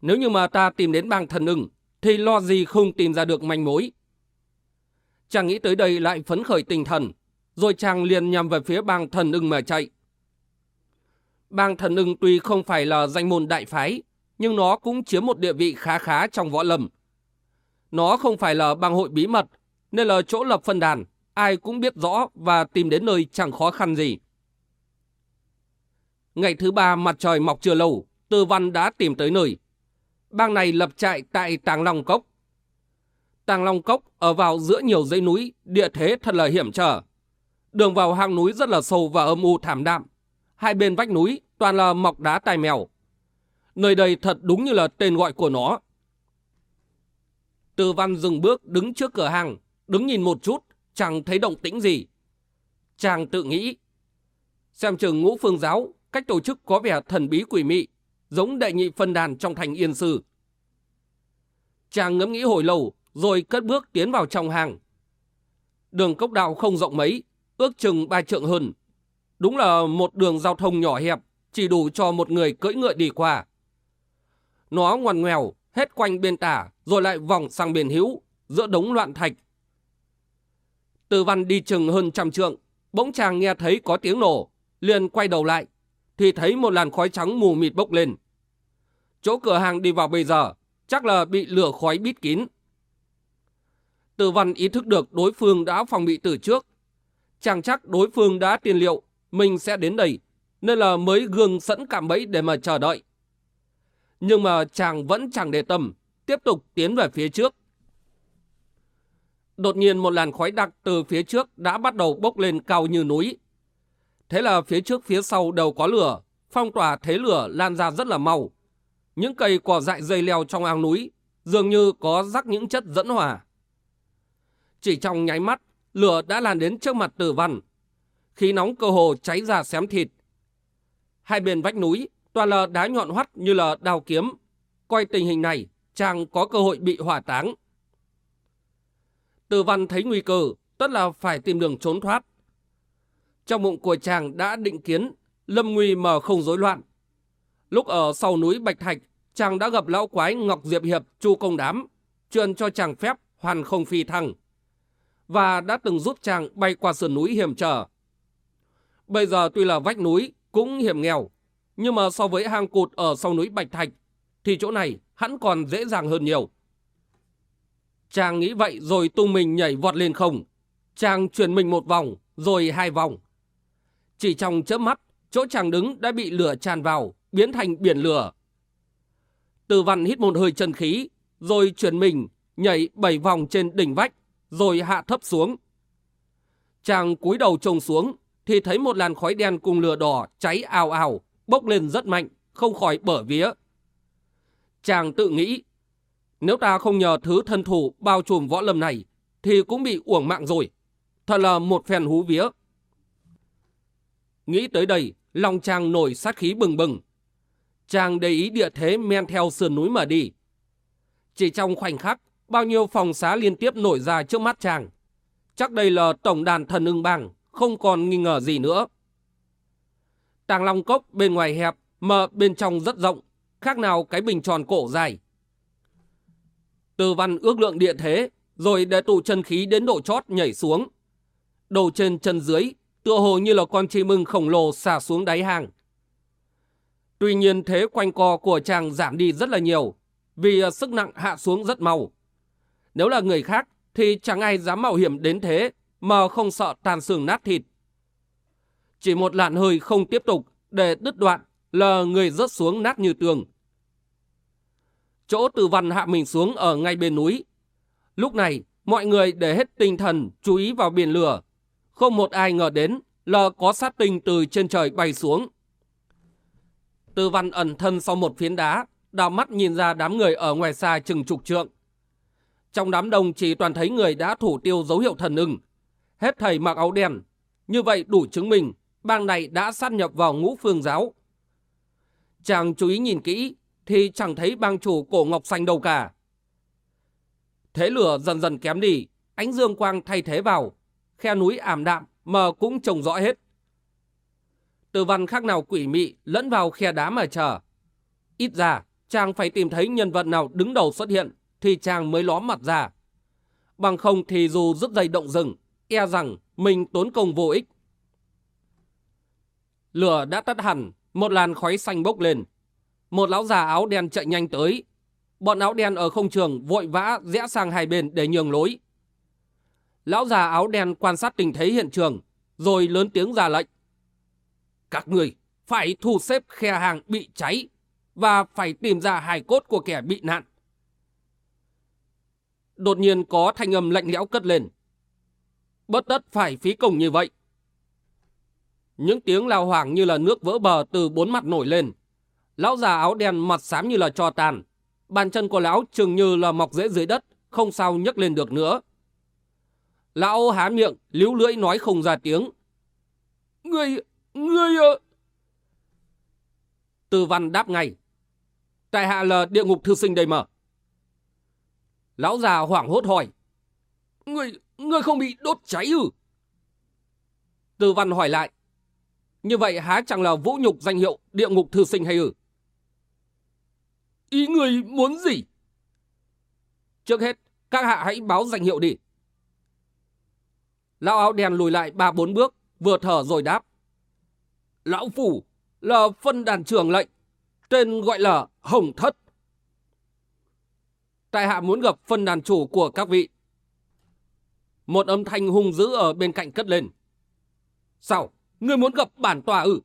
nếu như mà ta tìm đến bang thần ưng, thì lo gì không tìm ra được manh mối. Chàng nghĩ tới đây lại phấn khởi tinh thần, rồi chàng liền nhằm về phía bang thần ưng mà chạy. Bang thần ưng tuy không phải là danh môn đại phái, nhưng nó cũng chiếm một địa vị khá khá trong võ lâm. Nó không phải là bang hội bí mật, nên là chỗ lập phân đàn, ai cũng biết rõ và tìm đến nơi chẳng khó khăn gì. Ngày thứ ba mặt trời mọc chưa lâu, Tư Văn đã tìm tới nơi. Bang này lập trại tại Tàng Long Cốc. Tàng Long Cốc ở vào giữa nhiều dãy núi, địa thế thật là hiểm trở. Đường vào hang núi rất là sâu và âm u thảm đạm. Hai bên vách núi toàn là mọc đá tai mèo. Nơi đây thật đúng như là tên gọi của nó. Tư văn dừng bước đứng trước cửa hàng, đứng nhìn một chút, chẳng thấy động tĩnh gì. Chàng tự nghĩ, xem chừng ngũ phương giáo, cách tổ chức có vẻ thần bí quỷ mị, giống đệ nhị phân đàn trong thành yên sư. Chàng ngẫm nghĩ hồi lâu, rồi cất bước tiến vào trong hàng. Đường cốc đạo không rộng mấy, ước chừng ba trượng hơn. Đúng là một đường giao thông nhỏ hẹp, chỉ đủ cho một người cưỡi ngựa đi qua. Nó ngoằn ngoèo, hết quanh bên tả, rồi lại vòng sang bên hữu, giữa đống loạn thạch. Từ văn đi chừng hơn trăm trượng, bỗng chàng nghe thấy có tiếng nổ, liền quay đầu lại, thì thấy một làn khói trắng mù mịt bốc lên. Chỗ cửa hàng đi vào bây giờ, chắc là bị lửa khói bít kín. Từ văn ý thức được đối phương đã phòng bị từ trước. Chàng chắc đối phương đã tiền liệu, mình sẽ đến đây, nên là mới gương sẵn cảm bẫy để mà chờ đợi. Nhưng mà chàng vẫn chẳng để tâm, tiếp tục tiến về phía trước. Đột nhiên một làn khói đặc từ phía trước đã bắt đầu bốc lên cao như núi. Thế là phía trước phía sau đều có lửa, phong tỏa thế lửa lan ra rất là mau. Những cây cỏ dại dây leo trong ao núi dường như có rắc những chất dẫn hỏa. Chỉ trong nháy mắt, lửa đã lan đến trước mặt tử văn. Khí nóng cơ hồ cháy ra xém thịt. Hai bên vách núi toàn là đá nhọn hoắt như là đào kiếm. Coi tình hình này, chàng có cơ hội bị hỏa táng. Từ văn thấy nguy cơ, tất là phải tìm đường trốn thoát. Trong bụng của chàng đã định kiến, lâm nguy mà không rối loạn. Lúc ở sau núi Bạch Thạch, chàng đã gặp lão quái Ngọc Diệp Hiệp Chu Công Đám, truyền cho chàng phép hoàn không phi thăng, và đã từng giúp chàng bay qua sườn núi hiểm trở. Bây giờ tuy là vách núi cũng hiểm nghèo, nhưng mà so với hang cụt ở sau núi Bạch Thạch, thì chỗ này hẳn còn dễ dàng hơn nhiều. Chàng nghĩ vậy rồi tung mình nhảy vọt lên không. Chàng chuyển mình một vòng, rồi hai vòng. Chỉ trong chớp mắt, chỗ chàng đứng đã bị lửa tràn vào, biến thành biển lửa. Từ văn hít một hơi chân khí, rồi chuyển mình, nhảy bảy vòng trên đỉnh vách, rồi hạ thấp xuống. Chàng cúi đầu trông xuống, thì thấy một làn khói đen cùng lửa đỏ cháy ào ào, bốc lên rất mạnh, không khỏi bở vía. Chàng tự nghĩ, nếu ta không nhờ thứ thân thủ bao trùm võ lâm này, thì cũng bị uổng mạng rồi. Thật là một phen hú vía. Nghĩ tới đây, lòng chàng nổi sát khí bừng bừng. Chàng để ý địa thế men theo sườn núi mà đi. Chỉ trong khoảnh khắc, bao nhiêu phòng xá liên tiếp nổi ra trước mắt chàng. Chắc đây là tổng đàn thần ưng bằng không còn nghi ngờ gì nữa. Tàng Long Cốc bên ngoài hẹp, mà bên trong rất rộng, khác nào cái bình tròn cổ dài. Từ văn ước lượng địa thế, rồi để tụ chân khí đến độ chót nhảy xuống. Đầu trên chân dưới, tựa hồ như là con chim mưng khổng lồ xả xuống đáy hang. Tuy nhiên thế quanh co của chàng giảm đi rất là nhiều, vì à, sức nặng hạ xuống rất mau. Nếu là người khác, thì chẳng ai dám mạo hiểm đến thế, mà không sợ tàn xương nát thịt. Chỉ một làn hơi không tiếp tục, để đứt đoạn, là người rớt xuống nát như tường. Chỗ từ văn hạ mình xuống ở ngay bên núi. Lúc này, mọi người để hết tinh thần chú ý vào biển lửa. Không một ai ngờ đến là có sát tinh từ trên trời bay xuống. Từ văn ẩn thân sau một phiến đá, đào mắt nhìn ra đám người ở ngoài xa chừng chục trượng. Trong đám đông chỉ toàn thấy người đã thủ tiêu dấu hiệu thần ưng. Hết thầy mặc áo đen. Như vậy đủ chứng minh bang này đã sát nhập vào ngũ phương giáo. Chàng chú ý nhìn kỹ, thì chẳng thấy bang chủ cổ ngọc xanh đâu cả. Thế lửa dần dần kém đi, ánh dương quang thay thế vào, khe núi ảm đạm mà cũng trông rõ hết. Từ văn khác nào quỷ mị lẫn vào khe đá mà chờ. Ít ra, chàng phải tìm thấy nhân vật nào đứng đầu xuất hiện thì chàng mới ló mặt ra. Bằng không thì dù rứt dây động rừng, e rằng mình tốn công vô ích. Lửa đã tắt hẳn, một làn khói xanh bốc lên, một lão già áo đen chạy nhanh tới. Bọn áo đen ở không trường vội vã rẽ sang hai bên để nhường lối. Lão già áo đen quan sát tình thế hiện trường, rồi lớn tiếng ra lệnh. Các người phải thu xếp khe hàng bị cháy và phải tìm ra hài cốt của kẻ bị nạn. Đột nhiên có thanh âm lạnh lẽo cất lên. Bất tất phải phí công như vậy. Những tiếng lao hoàng như là nước vỡ bờ từ bốn mặt nổi lên, Lão già áo đen mặt xám như là cho tàn. Bàn chân của lão chừng như là mọc rễ dưới đất, không sao nhấc lên được nữa. Lão há miệng, líu lưỡi nói không ra tiếng. Ngươi, ngươi... ơ Tư văn đáp ngay. Tại hạ là địa ngục thư sinh đây mà. Lão già hoảng hốt hỏi. Ngươi, ngươi không bị đốt cháy ư? Tư văn hỏi lại. Như vậy há chẳng là vũ nhục danh hiệu địa ngục thư sinh hay ư? Ý người muốn gì? Trước hết, Các hạ hãy báo danh hiệu đi. Lão áo đen lùi lại ba bốn bước, vừa thở rồi đáp. Lão Phủ là phân đàn trưởng lệnh, tên gọi là Hồng Thất. Tại hạ muốn gặp phân đàn chủ của các vị. Một âm thanh hung dữ ở bên cạnh cất lên. Sao? Ngươi muốn gặp bản tòa ư?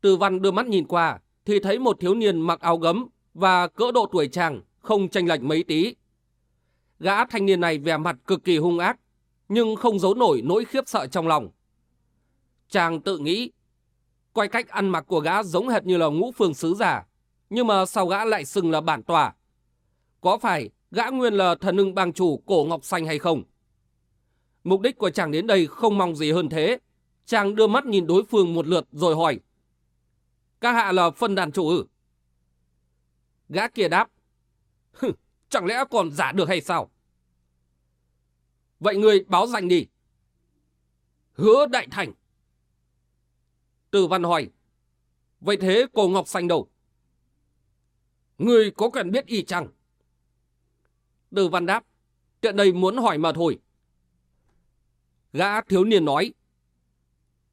Từ văn đưa mắt nhìn qua, thì thấy một thiếu niên mặc áo gấm và cỡ độ tuổi chàng, không tranh lệch mấy tí. Gã thanh niên này vẻ mặt cực kỳ hung ác, nhưng không giấu nổi nỗi khiếp sợ trong lòng. Chàng tự nghĩ, quay cách ăn mặc của gã giống hệt như là ngũ phương sứ giả, nhưng mà sao gã lại xưng là bản tòa? Có phải gã nguyên là thần ưng bang chủ cổ ngọc xanh hay không? Mục đích của chàng đến đây không mong gì hơn thế. Chàng đưa mắt nhìn đối phương một lượt rồi hỏi. Các hạ là phân đàn chủ ư? Gã kia đáp. Chẳng lẽ còn giả được hay sao? Vậy người báo danh đi. Hứa đại thành. Từ văn hỏi. Vậy thế cô Ngọc Xanh đâu? Người có cần biết y chăng? Từ văn đáp. Tiện đây muốn hỏi mà thôi. Gã thiếu niên nói.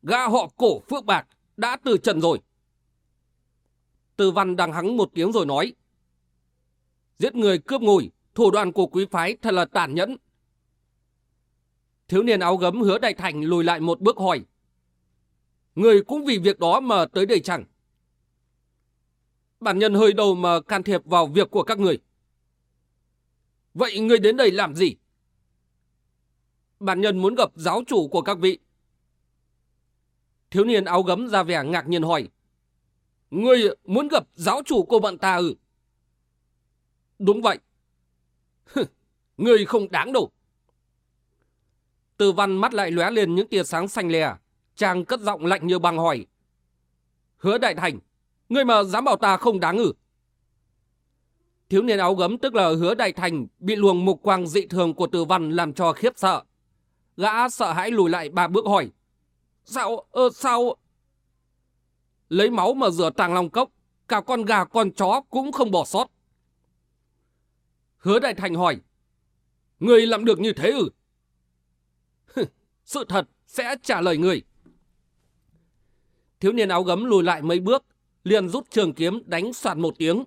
Gã họ cổ phước bạc đã từ trần rồi. Từ văn đang hắng một tiếng rồi nói. Giết người cướp ngồi, thủ đoạn của quý phái thật là tàn nhẫn. Thiếu niên áo gấm hứa đại thành lùi lại một bước hỏi. Người cũng vì việc đó mà tới đây chẳng. Bản nhân hơi đầu mà can thiệp vào việc của các người. Vậy người đến đây làm gì? Bản nhân muốn gặp giáo chủ của các vị. Thiếu niên áo gấm ra vẻ ngạc nhiên hỏi. Ngươi muốn gặp giáo chủ của bọn ta ư? Đúng vậy. Ngươi không đáng đâu. Từ văn mắt lại lóe lên những tia sáng xanh lè. Chàng cất giọng lạnh như băng hỏi. Hứa đại thành, ngươi mà dám bảo ta không đáng ư? Thiếu niên áo gấm tức là hứa đại thành bị luồng mục quang dị thường của từ văn làm cho khiếp sợ. Gã sợ hãi lùi lại ba bước hỏi. Sao, ơ, sao? Lấy máu mà rửa tàng long cốc, cả con gà con chó cũng không bỏ sót. Hứa Đại Thành hỏi. Người làm được như thế ư? <laughs> Sự thật sẽ trả lời người. Thiếu niên áo gấm lùi lại mấy bước, liền rút trường kiếm đánh soạt một tiếng.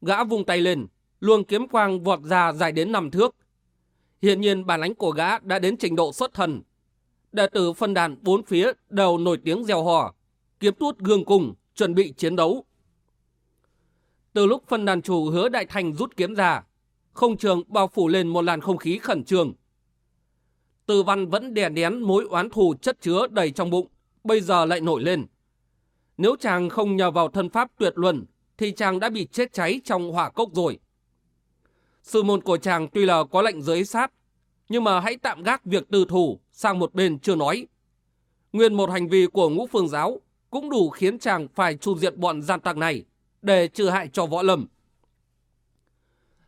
Gã vung tay lên, luồng kiếm quang vọt ra dài đến năm thước. Hiện nhiên bản lãnh của gã đã đến trình độ xuất thần. Đệ tử phân đàn bốn phía đều nổi tiếng gieo hò, kiếm tuốt gương cùng, chuẩn bị chiến đấu. Từ lúc phân đàn chủ hứa đại thành rút kiếm ra, không trường bao phủ lên một làn không khí khẩn trương. Từ văn vẫn đè nén mối oán thù chất chứa đầy trong bụng, bây giờ lại nổi lên. Nếu chàng không nhờ vào thân pháp tuyệt luân, thì chàng đã bị chết cháy trong hỏa cốc rồi. Sư môn của chàng tuy là có lệnh giới sát, nhưng mà hãy tạm gác việc từ thủ sang một bên chưa nói. Nguyên một hành vi của ngũ phương giáo cũng đủ khiến chàng phải trù diệt bọn gian tặc này để trừ hại cho võ lâm.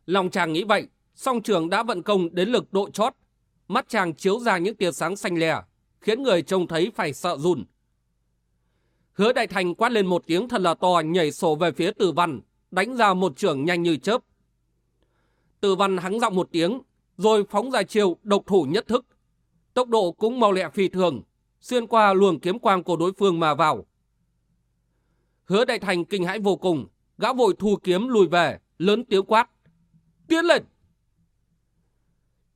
Lòng chàng nghĩ vậy, song trường đã vận công đến lực độ chót. Mắt chàng chiếu ra những tia sáng xanh lè, khiến người trông thấy phải sợ run. Hứa đại thành quát lên một tiếng thật là to nhảy sổ về phía tử văn, đánh ra một trường nhanh như chớp. Tử văn hắng giọng một tiếng, rồi phóng ra chiều độc thủ nhất thức. Tốc độ cũng mau lẹ phi thường, xuyên qua luồng kiếm quang của đối phương mà vào. Hứa đại thành kinh hãi vô cùng, gã vội thu kiếm lùi về, lớn tiếng quát. Tiến lên!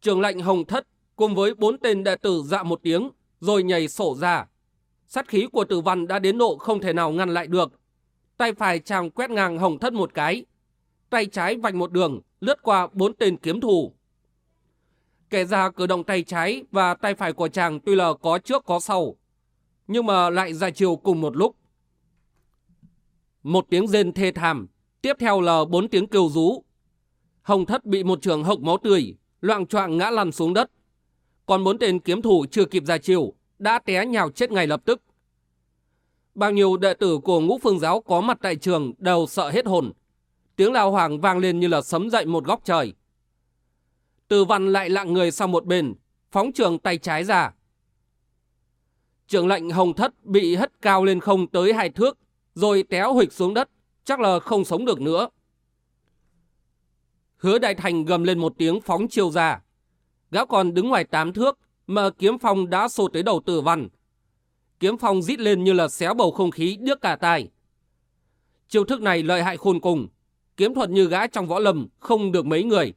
Trường lệnh Hồng Thất cùng với bốn tên đệ tử dạ một tiếng, rồi nhảy sổ ra. Sát khí của tử văn đã đến độ không thể nào ngăn lại được. Tay phải chàng quét ngang Hồng Thất một cái. Tay trái vạch một đường, lướt qua bốn tên kiếm thủ. Kể ra cử động tay trái và tay phải của chàng tuy là có trước có sau, nhưng mà lại ra chiều cùng một lúc. Một tiếng rên thê thảm, tiếp theo là bốn tiếng kêu rú. Hồng thất bị một trường hộc máu tươi, loạn choạng ngã lăn xuống đất. Còn bốn tên kiếm thủ chưa kịp ra chiều, đã té nhào chết ngay lập tức. Bao nhiêu đệ tử của ngũ phương giáo có mặt tại trường đều sợ hết hồn. Tiếng lao hoàng vang lên như là sấm dậy một góc trời. Từ văn lại lặng người sang một bên, phóng trường tay trái ra. Trường lệnh hồng thất bị hất cao lên không tới hai thước, rồi téo hụt xuống đất, chắc là không sống được nữa. Hứa Đại Thành gầm lên một tiếng phóng chiêu ra. Gã còn đứng ngoài tám thước mà kiếm phong đã xô tới đầu tử văn. Kiếm phong rít lên như là xéo bầu không khí điếc cả tai. Chiêu thức này lợi hại khôn cùng. Kiếm thuật như gã trong võ lâm không được mấy người.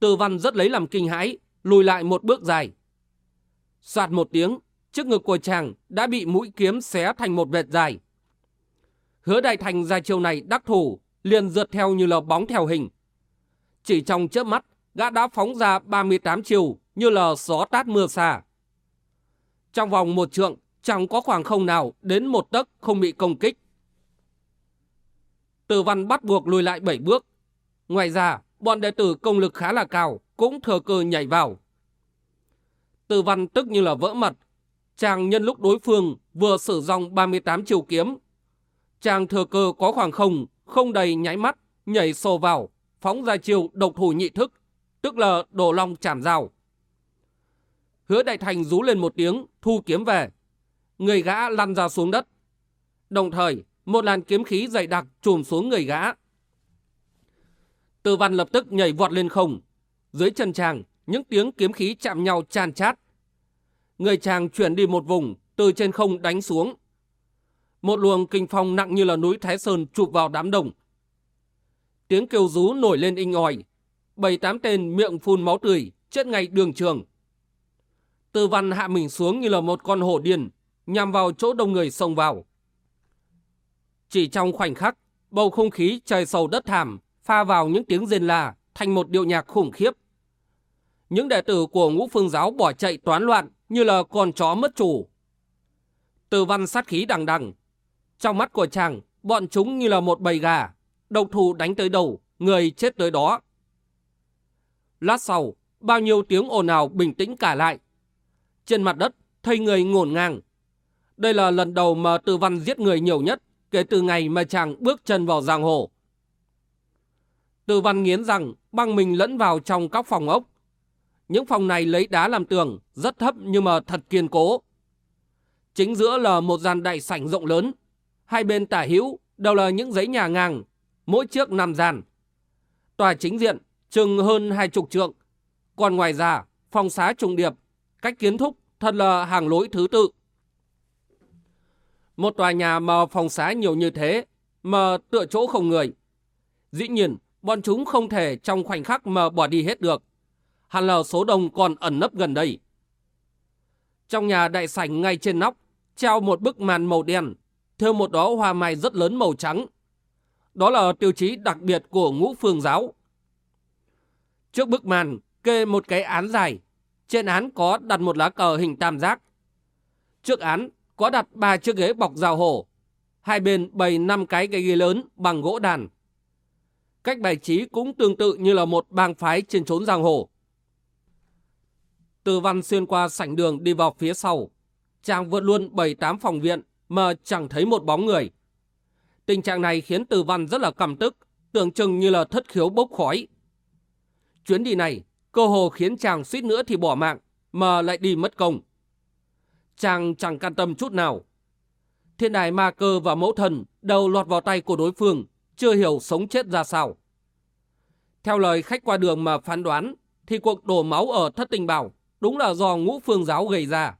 Tử văn rất lấy làm kinh hãi, lùi lại một bước dài. Soạt một tiếng, trước ngực của chàng đã bị mũi kiếm xé thành một vệt dài. Hứa đại thành ra chiêu này đắc thủ, liền rượt theo như là bóng theo hình. Chỉ trong chớp mắt, gã đã phóng ra 38 chiều như là gió tát mưa xa. Trong vòng một trượng, chẳng có khoảng không nào đến một tấc không bị công kích. Tử văn bắt buộc lùi lại 7 bước. Ngoài ra, bọn đệ tử công lực khá là cao, cũng thừa cơ nhảy vào. Tử văn tức như là vỡ mật. Chàng nhân lúc đối phương vừa sử dòng 38 chiều kiếm. Chàng thừa cơ có khoảng không, không đầy nháy mắt, nhảy sồ vào, phóng ra chiều độc thủ nhị thức, tức là đổ long chảm rào Hứa đại thành rú lên một tiếng, thu kiếm về. Người gã lăn ra xuống đất. Đồng thời, một làn kiếm khí dày đặc trùm xuống người gã. Từ văn lập tức nhảy vọt lên không. Dưới chân chàng, những tiếng kiếm khí chạm nhau chan chát. Người chàng chuyển đi một vùng, từ trên không đánh xuống. Một luồng kinh phong nặng như là núi Thái Sơn chụp vào đám đông. Tiếng kêu rú nổi lên inh ỏi. Bảy tám tên miệng phun máu tươi, chết ngay đường trường. Tư văn hạ mình xuống như là một con hổ điên, nhằm vào chỗ đông người xông vào. Chỉ trong khoảnh khắc, bầu không khí trời sầu đất thảm, pha vào những tiếng rên la thành một điệu nhạc khủng khiếp. Những đệ tử của ngũ phương giáo bỏ chạy toán loạn như là con chó mất chủ. Từ văn sát khí đằng đằng. Trong mắt của chàng, bọn chúng như là một bầy gà. Độc thủ đánh tới đầu, người chết tới đó. Lát sau, bao nhiêu tiếng ồn ào bình tĩnh cả lại. Trên mặt đất, thây người ngổn ngang. Đây là lần đầu mà Từ Văn giết người nhiều nhất kể từ ngày mà chàng bước chân vào giang hồ. Từ Văn nghiến rằng băng mình lẫn vào trong các phòng ốc. Những phòng này lấy đá làm tường, rất thấp nhưng mà thật kiên cố. Chính giữa là một gian đại sảnh rộng lớn. Hai bên tả hữu đều là những giấy nhà ngang, mỗi chiếc năm gian. Tòa chính diện chừng hơn hai chục trượng. Còn ngoài ra, phòng xá trùng điệp, cách kiến thúc thật là hàng lối thứ tự. Một tòa nhà mà phòng xá nhiều như thế, mà tựa chỗ không người. Dĩ nhiên, bọn chúng không thể trong khoảnh khắc mà bỏ đi hết được. Hẳn là số đông còn ẩn nấp gần đây. Trong nhà đại sảnh ngay trên nóc, treo một bức màn màu đen, thêu một đó hoa mai rất lớn màu trắng. Đó là tiêu chí đặc biệt của ngũ phương giáo. Trước bức màn kê một cái án dài, trên án có đặt một lá cờ hình tam giác. Trước án có đặt ba chiếc ghế bọc rào hổ, hai bên bày năm cái cây ghế lớn bằng gỗ đàn. Cách bài trí cũng tương tự như là một bang phái trên trốn giang hồ. Từ văn xuyên qua sảnh đường đi vào phía sau. Chàng vượt luôn 7-8 phòng viện mà chẳng thấy một bóng người. Tình trạng này khiến từ văn rất là căm tức, tưởng chừng như là thất khiếu bốc khói. Chuyến đi này, cơ hồ khiến chàng suýt nữa thì bỏ mạng, mà lại đi mất công. Chàng chẳng can tâm chút nào. Thiên đài ma cơ và mẫu thần đều lọt vào tay của đối phương, chưa hiểu sống chết ra sao. Theo lời khách qua đường mà phán đoán, thì cuộc đổ máu ở thất tình bảo đúng là do ngũ phương giáo gây ra.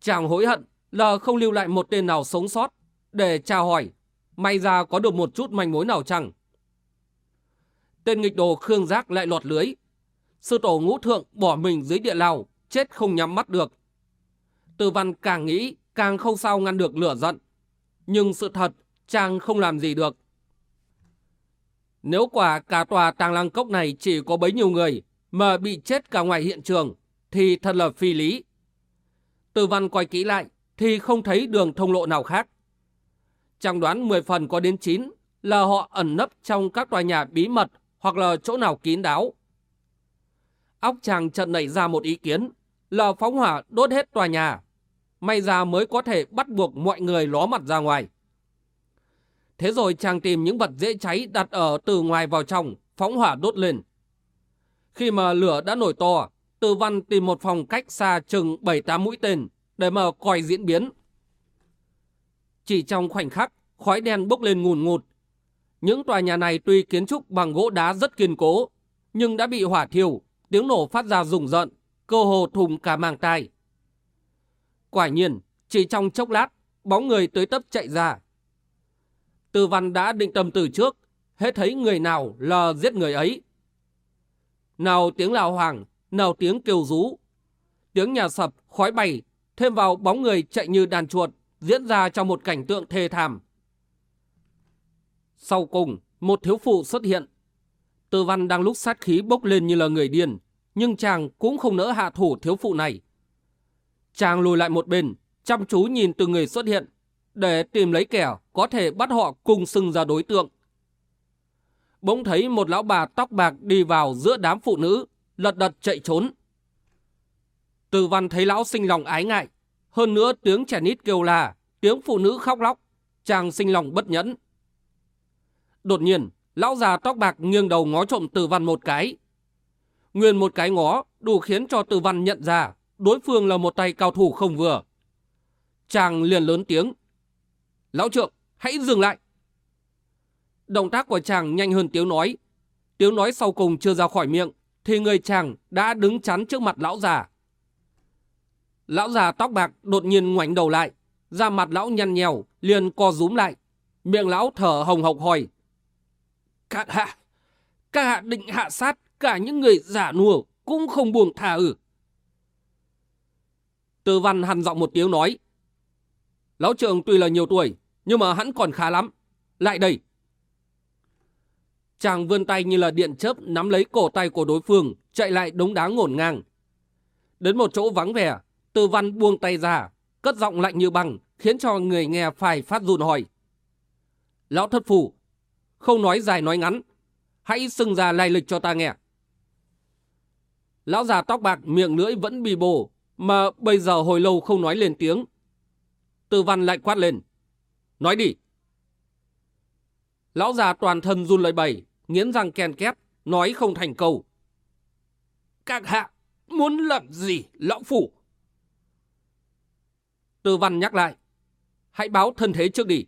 Chàng hối hận là không lưu lại một tên nào sống sót để tra hỏi, may ra có được một chút manh mối nào chăng. Tên nghịch đồ Khương Giác lại lọt lưới. Sư tổ ngũ thượng bỏ mình dưới địa lao, chết không nhắm mắt được. Từ văn càng nghĩ, càng không sao ngăn được lửa giận. Nhưng sự thật, chàng không làm gì được. Nếu quả cả tòa tàng lăng cốc này chỉ có bấy nhiêu người mà bị chết cả ngoài hiện trường, thì thật là phi lý. Từ văn quay kỹ lại, thì không thấy đường thông lộ nào khác. Chẳng đoán 10 phần có đến 9 là họ ẩn nấp trong các tòa nhà bí mật hoặc là chỗ nào kín đáo. Óc chàng chợt nảy ra một ý kiến là phóng hỏa đốt hết tòa nhà. May ra mới có thể bắt buộc mọi người ló mặt ra ngoài. Thế rồi chàng tìm những vật dễ cháy đặt ở từ ngoài vào trong, phóng hỏa đốt lên. Khi mà lửa đã nổi to, Từ Văn tìm một phòng cách xa chừng 7-8 mũi tên để mà coi diễn biến. Chỉ trong khoảnh khắc, khói đen bốc lên ngùn ngụt. Những tòa nhà này tuy kiến trúc bằng gỗ đá rất kiên cố, nhưng đã bị hỏa thiêu, tiếng nổ phát ra rùng rợn, cơ hồ thùng cả màng tai. Quả nhiên, chỉ trong chốc lát, bóng người tới tấp chạy ra. Tư văn đã định tâm từ trước, hết thấy người nào là giết người ấy. Nào tiếng lào hoàng, nào tiếng kêu rú. Tiếng nhà sập, khói bay, thêm vào bóng người chạy như đàn chuột, diễn ra trong một cảnh tượng thê thảm. Sau cùng, một thiếu phụ xuất hiện. Tư văn đang lúc sát khí bốc lên như là người điên, nhưng chàng cũng không nỡ hạ thủ thiếu phụ này. Chàng lùi lại một bên, chăm chú nhìn từ người xuất hiện, để tìm lấy kẻ có thể bắt họ cùng xưng ra đối tượng. Bỗng thấy một lão bà tóc bạc đi vào giữa đám phụ nữ, lật đật chạy trốn. Từ văn thấy lão sinh lòng ái ngại, hơn nữa tiếng trẻ nít kêu là, tiếng phụ nữ khóc lóc, chàng sinh lòng bất nhẫn. Đột nhiên, lão già tóc bạc nghiêng đầu ngó trộm từ văn một cái. Nguyên một cái ngó đủ khiến cho từ văn nhận ra đối phương là một tay cao thủ không vừa. Chàng liền lớn tiếng. Lão trượng, hãy dừng lại. Động tác của chàng nhanh hơn tiếng nói. Tiếng nói sau cùng chưa ra khỏi miệng, thì người chàng đã đứng chắn trước mặt lão già. Lão già tóc bạc đột nhiên ngoảnh đầu lại, da mặt lão nhăn nhèo, liền co rúm lại. Miệng lão thở hồng hộc hỏi. Các hạ, các hạ định hạ sát cả những người giả nùa cũng không buồn thả ử. Tư văn hằn giọng một tiếng nói. Lão trường tuy là nhiều tuổi, nhưng mà hắn còn khá lắm. Lại đây. Chàng vươn tay như là điện chớp nắm lấy cổ tay của đối phương, chạy lại đống đá ngổn ngang. Đến một chỗ vắng vẻ, tư văn buông tay ra, cất giọng lạnh như băng, khiến cho người nghe phải phát run hỏi. Lão thất phủ, không nói dài nói ngắn, hãy xưng ra lai lịch cho ta nghe. Lão già tóc bạc miệng lưỡi vẫn bì bồ, mà bây giờ hồi lâu không nói lên tiếng. Tư văn lại quát lên. Nói đi. Lão già toàn thân run lời bầy, nghiến răng ken két, nói không thành câu. Các hạ, muốn làm gì, lão phủ? Tư văn nhắc lại. Hãy báo thân thế trước đi.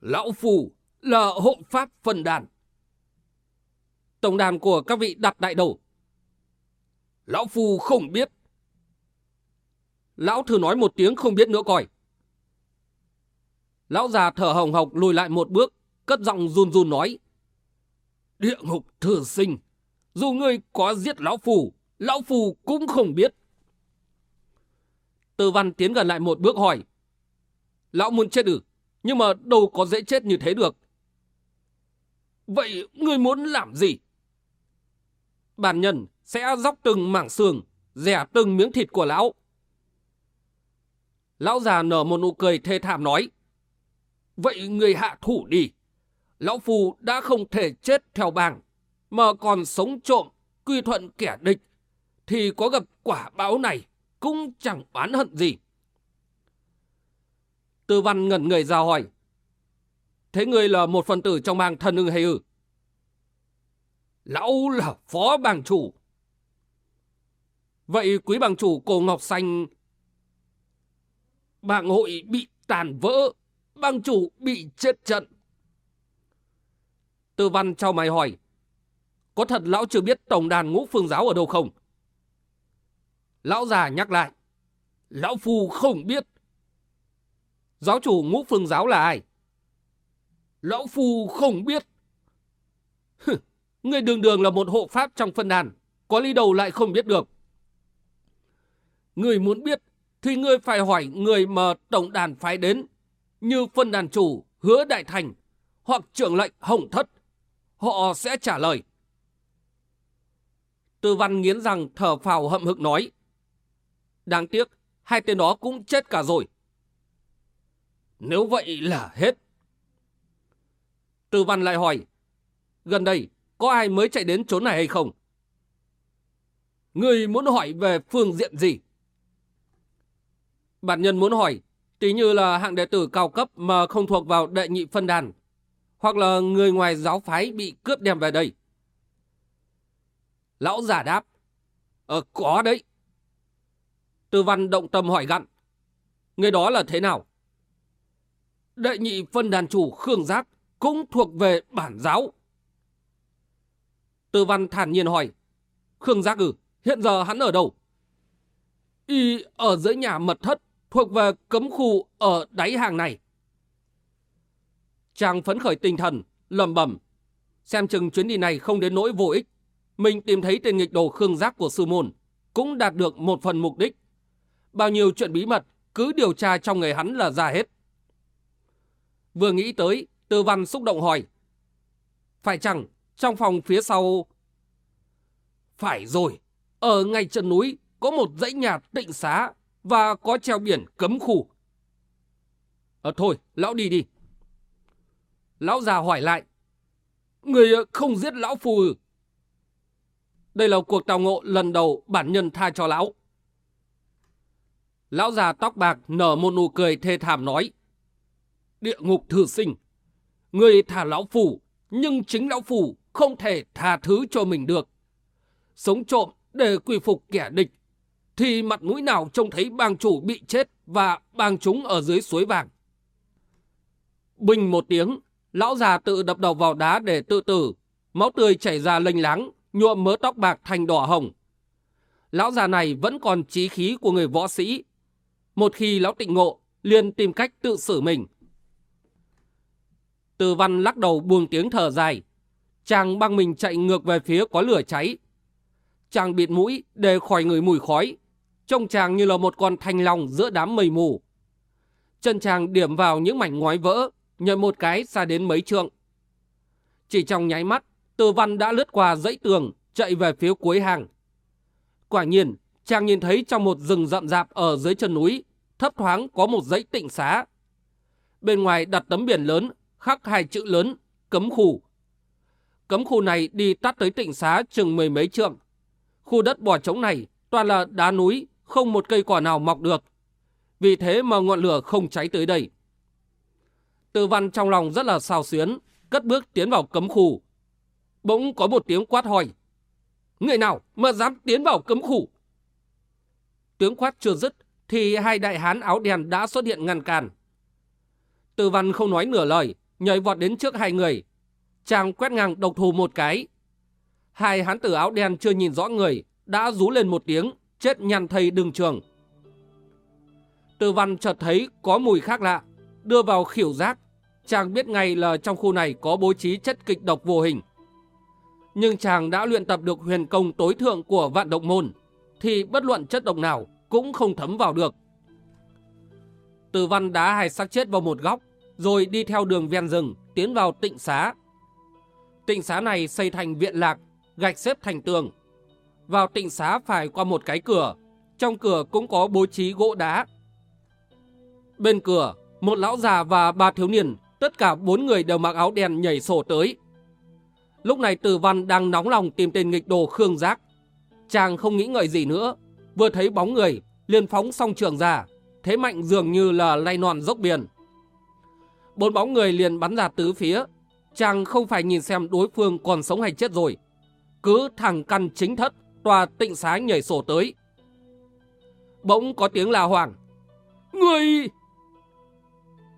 Lão phù là hộ pháp phần đàn. Tổng đàn của các vị đặt đại đầu. Lão phù không biết. Lão thử nói một tiếng không biết nữa coi. Lão già thở hồng hộc lùi lại một bước, cất giọng run run nói. Địa ngục thừa sinh, dù ngươi có giết lão phù, lão phù cũng không biết. Tư văn tiến gần lại một bước hỏi. Lão muốn chết ư, nhưng mà đâu có dễ chết như thế được. Vậy ngươi muốn làm gì? Bản nhân sẽ dóc từng mảng xương, rẻ từng miếng thịt của lão. Lão già nở một nụ cười thê thảm nói. Vậy người hạ thủ đi. Lão Phu đã không thể chết theo bàng, mà còn sống trộm, quy thuận kẻ địch, thì có gặp quả báo này cũng chẳng oán hận gì. Tư văn ngẩn người ra hỏi. Thế người là một phần tử trong bang thần ưng hay ư? Lão là phó bang chủ. Vậy quý bang chủ cổ Ngọc Xanh... Bang hội bị tàn vỡ, bang chủ bị chết trận. Tư văn trao mày hỏi, có thật lão chưa biết tổng đàn ngũ phương giáo ở đâu không? Lão già nhắc lại, lão phu không biết. Giáo chủ ngũ phương giáo là ai? Lão phu không biết. Người đường đường là một hộ pháp trong phân đàn, có lý đầu lại không biết được. Người muốn biết thì người phải hỏi người mà tổng đàn phái đến, như phân đàn chủ hứa đại thành hoặc trưởng lệnh hồng thất. Họ sẽ trả lời. Tư văn nghiến rằng thở phào hậm hực nói. Đáng tiếc, hai tên đó cũng chết cả rồi. Nếu vậy là hết. Tư văn lại hỏi. Gần đây, có ai mới chạy đến chỗ này hay không? Người muốn hỏi về phương diện gì? Bản nhân muốn hỏi, tí như là hạng đệ tử cao cấp mà không thuộc vào đệ nhị phân đàn, hoặc là người ngoài giáo phái bị cướp đem về đây. Lão giả đáp, Ờ, có đấy. Tư văn động tâm hỏi gặn, người đó là thế nào? Đệ nhị phân đàn chủ Khương Giác cũng thuộc về bản giáo. Tư văn thản nhiên hỏi, Khương Giác ừ hiện giờ hắn ở đâu? Y ở dưới nhà mật thất, thuộc về cấm khu ở đáy hàng này. Chàng phấn khởi tinh thần, lầm bẩm xem chừng chuyến đi này không đến nỗi vô ích. Mình tìm thấy tên nghịch đồ Khương Giác của sư môn, cũng đạt được một phần mục đích. Bao nhiêu chuyện bí mật, cứ điều tra trong người hắn là ra hết. Vừa nghĩ tới, Tư Văn xúc động hỏi. Phải chẳng, trong phòng phía sau... Phải rồi, ở ngay chân núi có một dãy nhà tịnh xá và có treo biển cấm khu. Ờ thôi, lão đi đi. Lão già hỏi lại. Người không giết lão phù Đây là cuộc tào ngộ lần đầu bản nhân tha cho lão. Lão già tóc bạc nở một nụ cười thê thảm nói. Địa ngục thử sinh. Người thả lão phủ, nhưng chính lão phủ không thể tha thứ cho mình được. Sống trộm để quy phục kẻ địch, thì mặt mũi nào trông thấy bang chủ bị chết và bang chúng ở dưới suối vàng. Bình một tiếng, lão già tự đập đầu vào đá để tự tử, máu tươi chảy ra lênh láng, nhuộm mớ tóc bạc thành đỏ hồng. Lão già này vẫn còn trí khí của người võ sĩ. Một khi lão tịnh ngộ, liền tìm cách tự xử mình. Từ văn lắc đầu buông tiếng thở dài. Chàng băng mình chạy ngược về phía có lửa cháy. Chàng bịt mũi để khỏi người mùi khói. Trông chàng như là một con thanh long giữa đám mây mù. Chân chàng điểm vào những mảnh ngói vỡ, nhảy một cái xa đến mấy trượng. Chỉ trong nháy mắt, từ văn đã lướt qua dãy tường, chạy về phía cuối hàng. Quả nhiên, chàng nhìn thấy trong một rừng rậm rạp ở dưới chân núi, thấp thoáng có một dãy tịnh xá. Bên ngoài đặt tấm biển lớn, khắc hai chữ lớn, cấm khu. Cấm khu này đi tắt tới tịnh xá chừng mười mấy trượng. Khu đất bỏ trống này toàn là đá núi, không một cây cỏ nào mọc được. Vì thế mà ngọn lửa không cháy tới đây. Tư văn trong lòng rất là xao xuyến, cất bước tiến vào cấm khu. Bỗng có một tiếng quát hỏi. Người nào mà dám tiến vào cấm khu? Tiếng quát chưa dứt, thì hai đại hán áo đen đã xuất hiện ngăn cản. Tư văn không nói nửa lời, nhảy vọt đến trước hai người. Chàng quét ngang độc thù một cái. Hai hán tử áo đen chưa nhìn rõ người, đã rú lên một tiếng, chết nhăn thây đường trường. Tư văn chợt thấy có mùi khác lạ, đưa vào khỉu giác. Chàng biết ngay là trong khu này có bố trí chất kịch độc vô hình. Nhưng chàng đã luyện tập được huyền công tối thượng của vạn động môn, thì bất luận chất độc nào cũng không thấm vào được. Từ văn đá hai xác chết vào một góc, rồi đi theo đường ven rừng, tiến vào tịnh xá. Tịnh xá này xây thành viện lạc, gạch xếp thành tường. Vào tịnh xá phải qua một cái cửa, trong cửa cũng có bố trí gỗ đá. Bên cửa, một lão già và ba thiếu niên, tất cả bốn người đều mặc áo đen nhảy sổ tới. Lúc này Từ Văn đang nóng lòng tìm tên nghịch đồ Khương Giác. Chàng không nghĩ ngợi gì nữa, vừa thấy bóng người, liền phóng song trường ra, thế mạnh dường như là lay non dốc biển. Bốn bóng người liền bắn ra tứ phía, chàng không phải nhìn xem đối phương còn sống hay chết rồi. Cứ thẳng căn chính thất, tòa tịnh xá nhảy sổ tới. Bỗng có tiếng la hoàng. Người!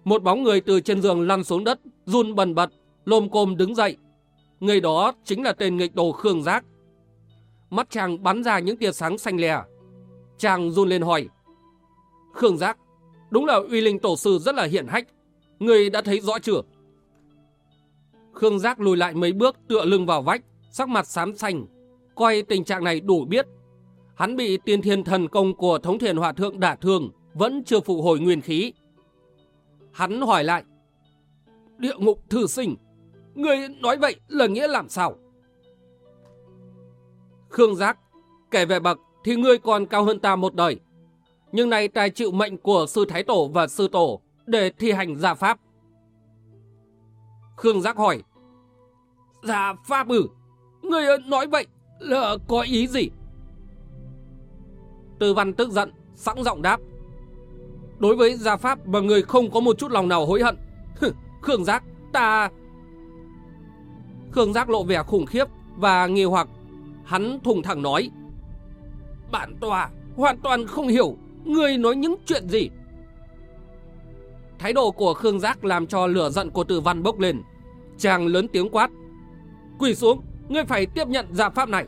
Một bóng người từ trên giường lăn xuống đất, run bần bật, lồm cồm đứng dậy. Người đó chính là tên nghịch đồ Khương Giác. Mắt chàng bắn ra những tia sáng xanh lè. Chàng run lên hỏi. Khương Giác, đúng là uy linh tổ sư rất là hiển hách. Người đã thấy rõ chưa? Khương Giác lùi lại mấy bước tựa lưng vào vách, sắc mặt xám xanh. Coi tình trạng này đủ biết. Hắn bị tiên thiên thần công của thống thiền hòa thượng đả thương, vẫn chưa phục hồi nguyên khí. Hắn hỏi lại. Địa ngục thử sinh, người nói vậy là nghĩa làm sao? Khương Giác, kể về bậc thì ngươi còn cao hơn ta một đời. Nhưng nay ta chịu mệnh của sư Thái Tổ và sư Tổ để thi hành giả pháp. Khương Giác hỏi. giả pháp ư? Người nói vậy là có ý gì? Tư văn tức giận, sẵn giọng đáp. Đối với gia pháp mà người không có một chút lòng nào hối hận. <laughs> Khương Giác, ta... Khương Giác lộ vẻ khủng khiếp và nghi hoặc. Hắn thùng thẳng nói. Bản tòa hoàn toàn không hiểu người nói những chuyện gì. Thái độ của Khương Giác làm cho lửa giận của Tử Văn bốc lên. Chàng lớn tiếng quát. Quỳ xuống, ngươi phải tiếp nhận giả pháp này.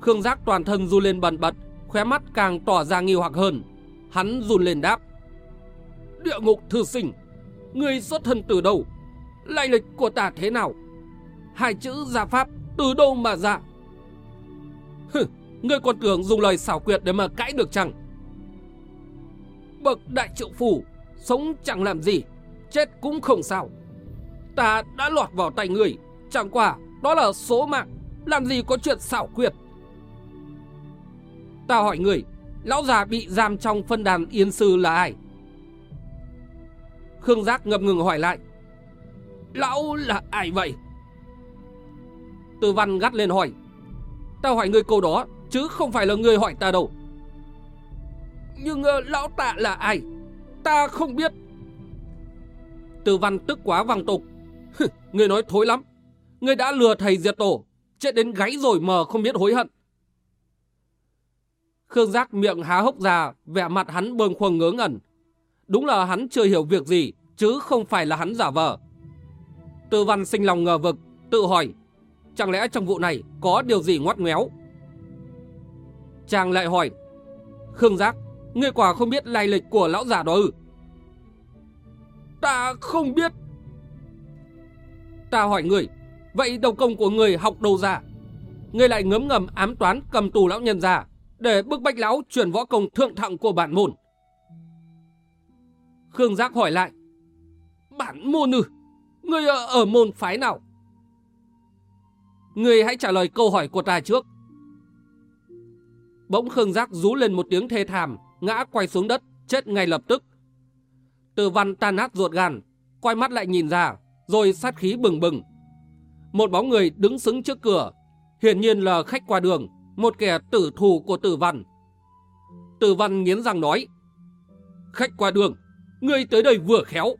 Khương Giác toàn thân run lên bần bật, khóe mắt càng tỏ ra nghi hoặc hơn. Hắn run lên đáp. Địa ngục thư sinh, ngươi xuất thân từ đâu? Lai lịch của ta thế nào? Hai chữ giả pháp từ đâu mà ra? Hừ, ngươi còn tưởng dùng lời xảo quyệt để mà cãi được chăng? Bậc đại triệu phủ, sống chẳng làm gì, chết cũng không sao. Ta đã lọt vào tay người, chẳng qua đó là số mạng, làm gì có chuyện xảo quyệt. Ta hỏi người, lão già bị giam trong phân đàn yên sư là ai? Khương Giác ngập ngừng hỏi lại. Lão là ai vậy? Tư văn gắt lên hỏi. Ta hỏi người câu đó, chứ không phải là người hỏi ta đâu. Nhưng uh, lão tạ là ai? Ta không biết. Tư văn tức quá vàng tục. người nói thối lắm. Người đã lừa thầy diệt tổ. Chết đến gáy rồi mà không biết hối hận. Khương Giác miệng há hốc ra, vẻ mặt hắn bơm khuâng ngớ ngẩn. Đúng là hắn chưa hiểu việc gì, chứ không phải là hắn giả vờ. Tư văn sinh lòng ngờ vực, tự hỏi, chẳng lẽ trong vụ này có điều gì ngoắt ngoéo? Chàng lại hỏi, Khương Giác, ngươi quả không biết lai lịch của lão giả đó ư? Ta không biết. Ta hỏi người, vậy đầu công của người học đâu ra? Ngươi lại ngấm ngầm ám toán cầm tù lão nhân ra, để bức bách lão chuyển võ công thượng thặng của bản môn. Khương Giác hỏi lại, bản môn ư? Ngươi ở môn phái nào? Ngươi hãy trả lời câu hỏi của ta trước. Bỗng Khương Giác rú lên một tiếng thê thảm, ngã quay xuống đất, chết ngay lập tức. Từ văn tan nát ruột gan, quay mắt lại nhìn ra, rồi sát khí bừng bừng. Một bóng người đứng xứng trước cửa, hiển nhiên là khách qua đường, một kẻ tử thù của tử văn. Tử văn nghiến răng nói, Khách qua đường, ngươi tới đây vừa khéo,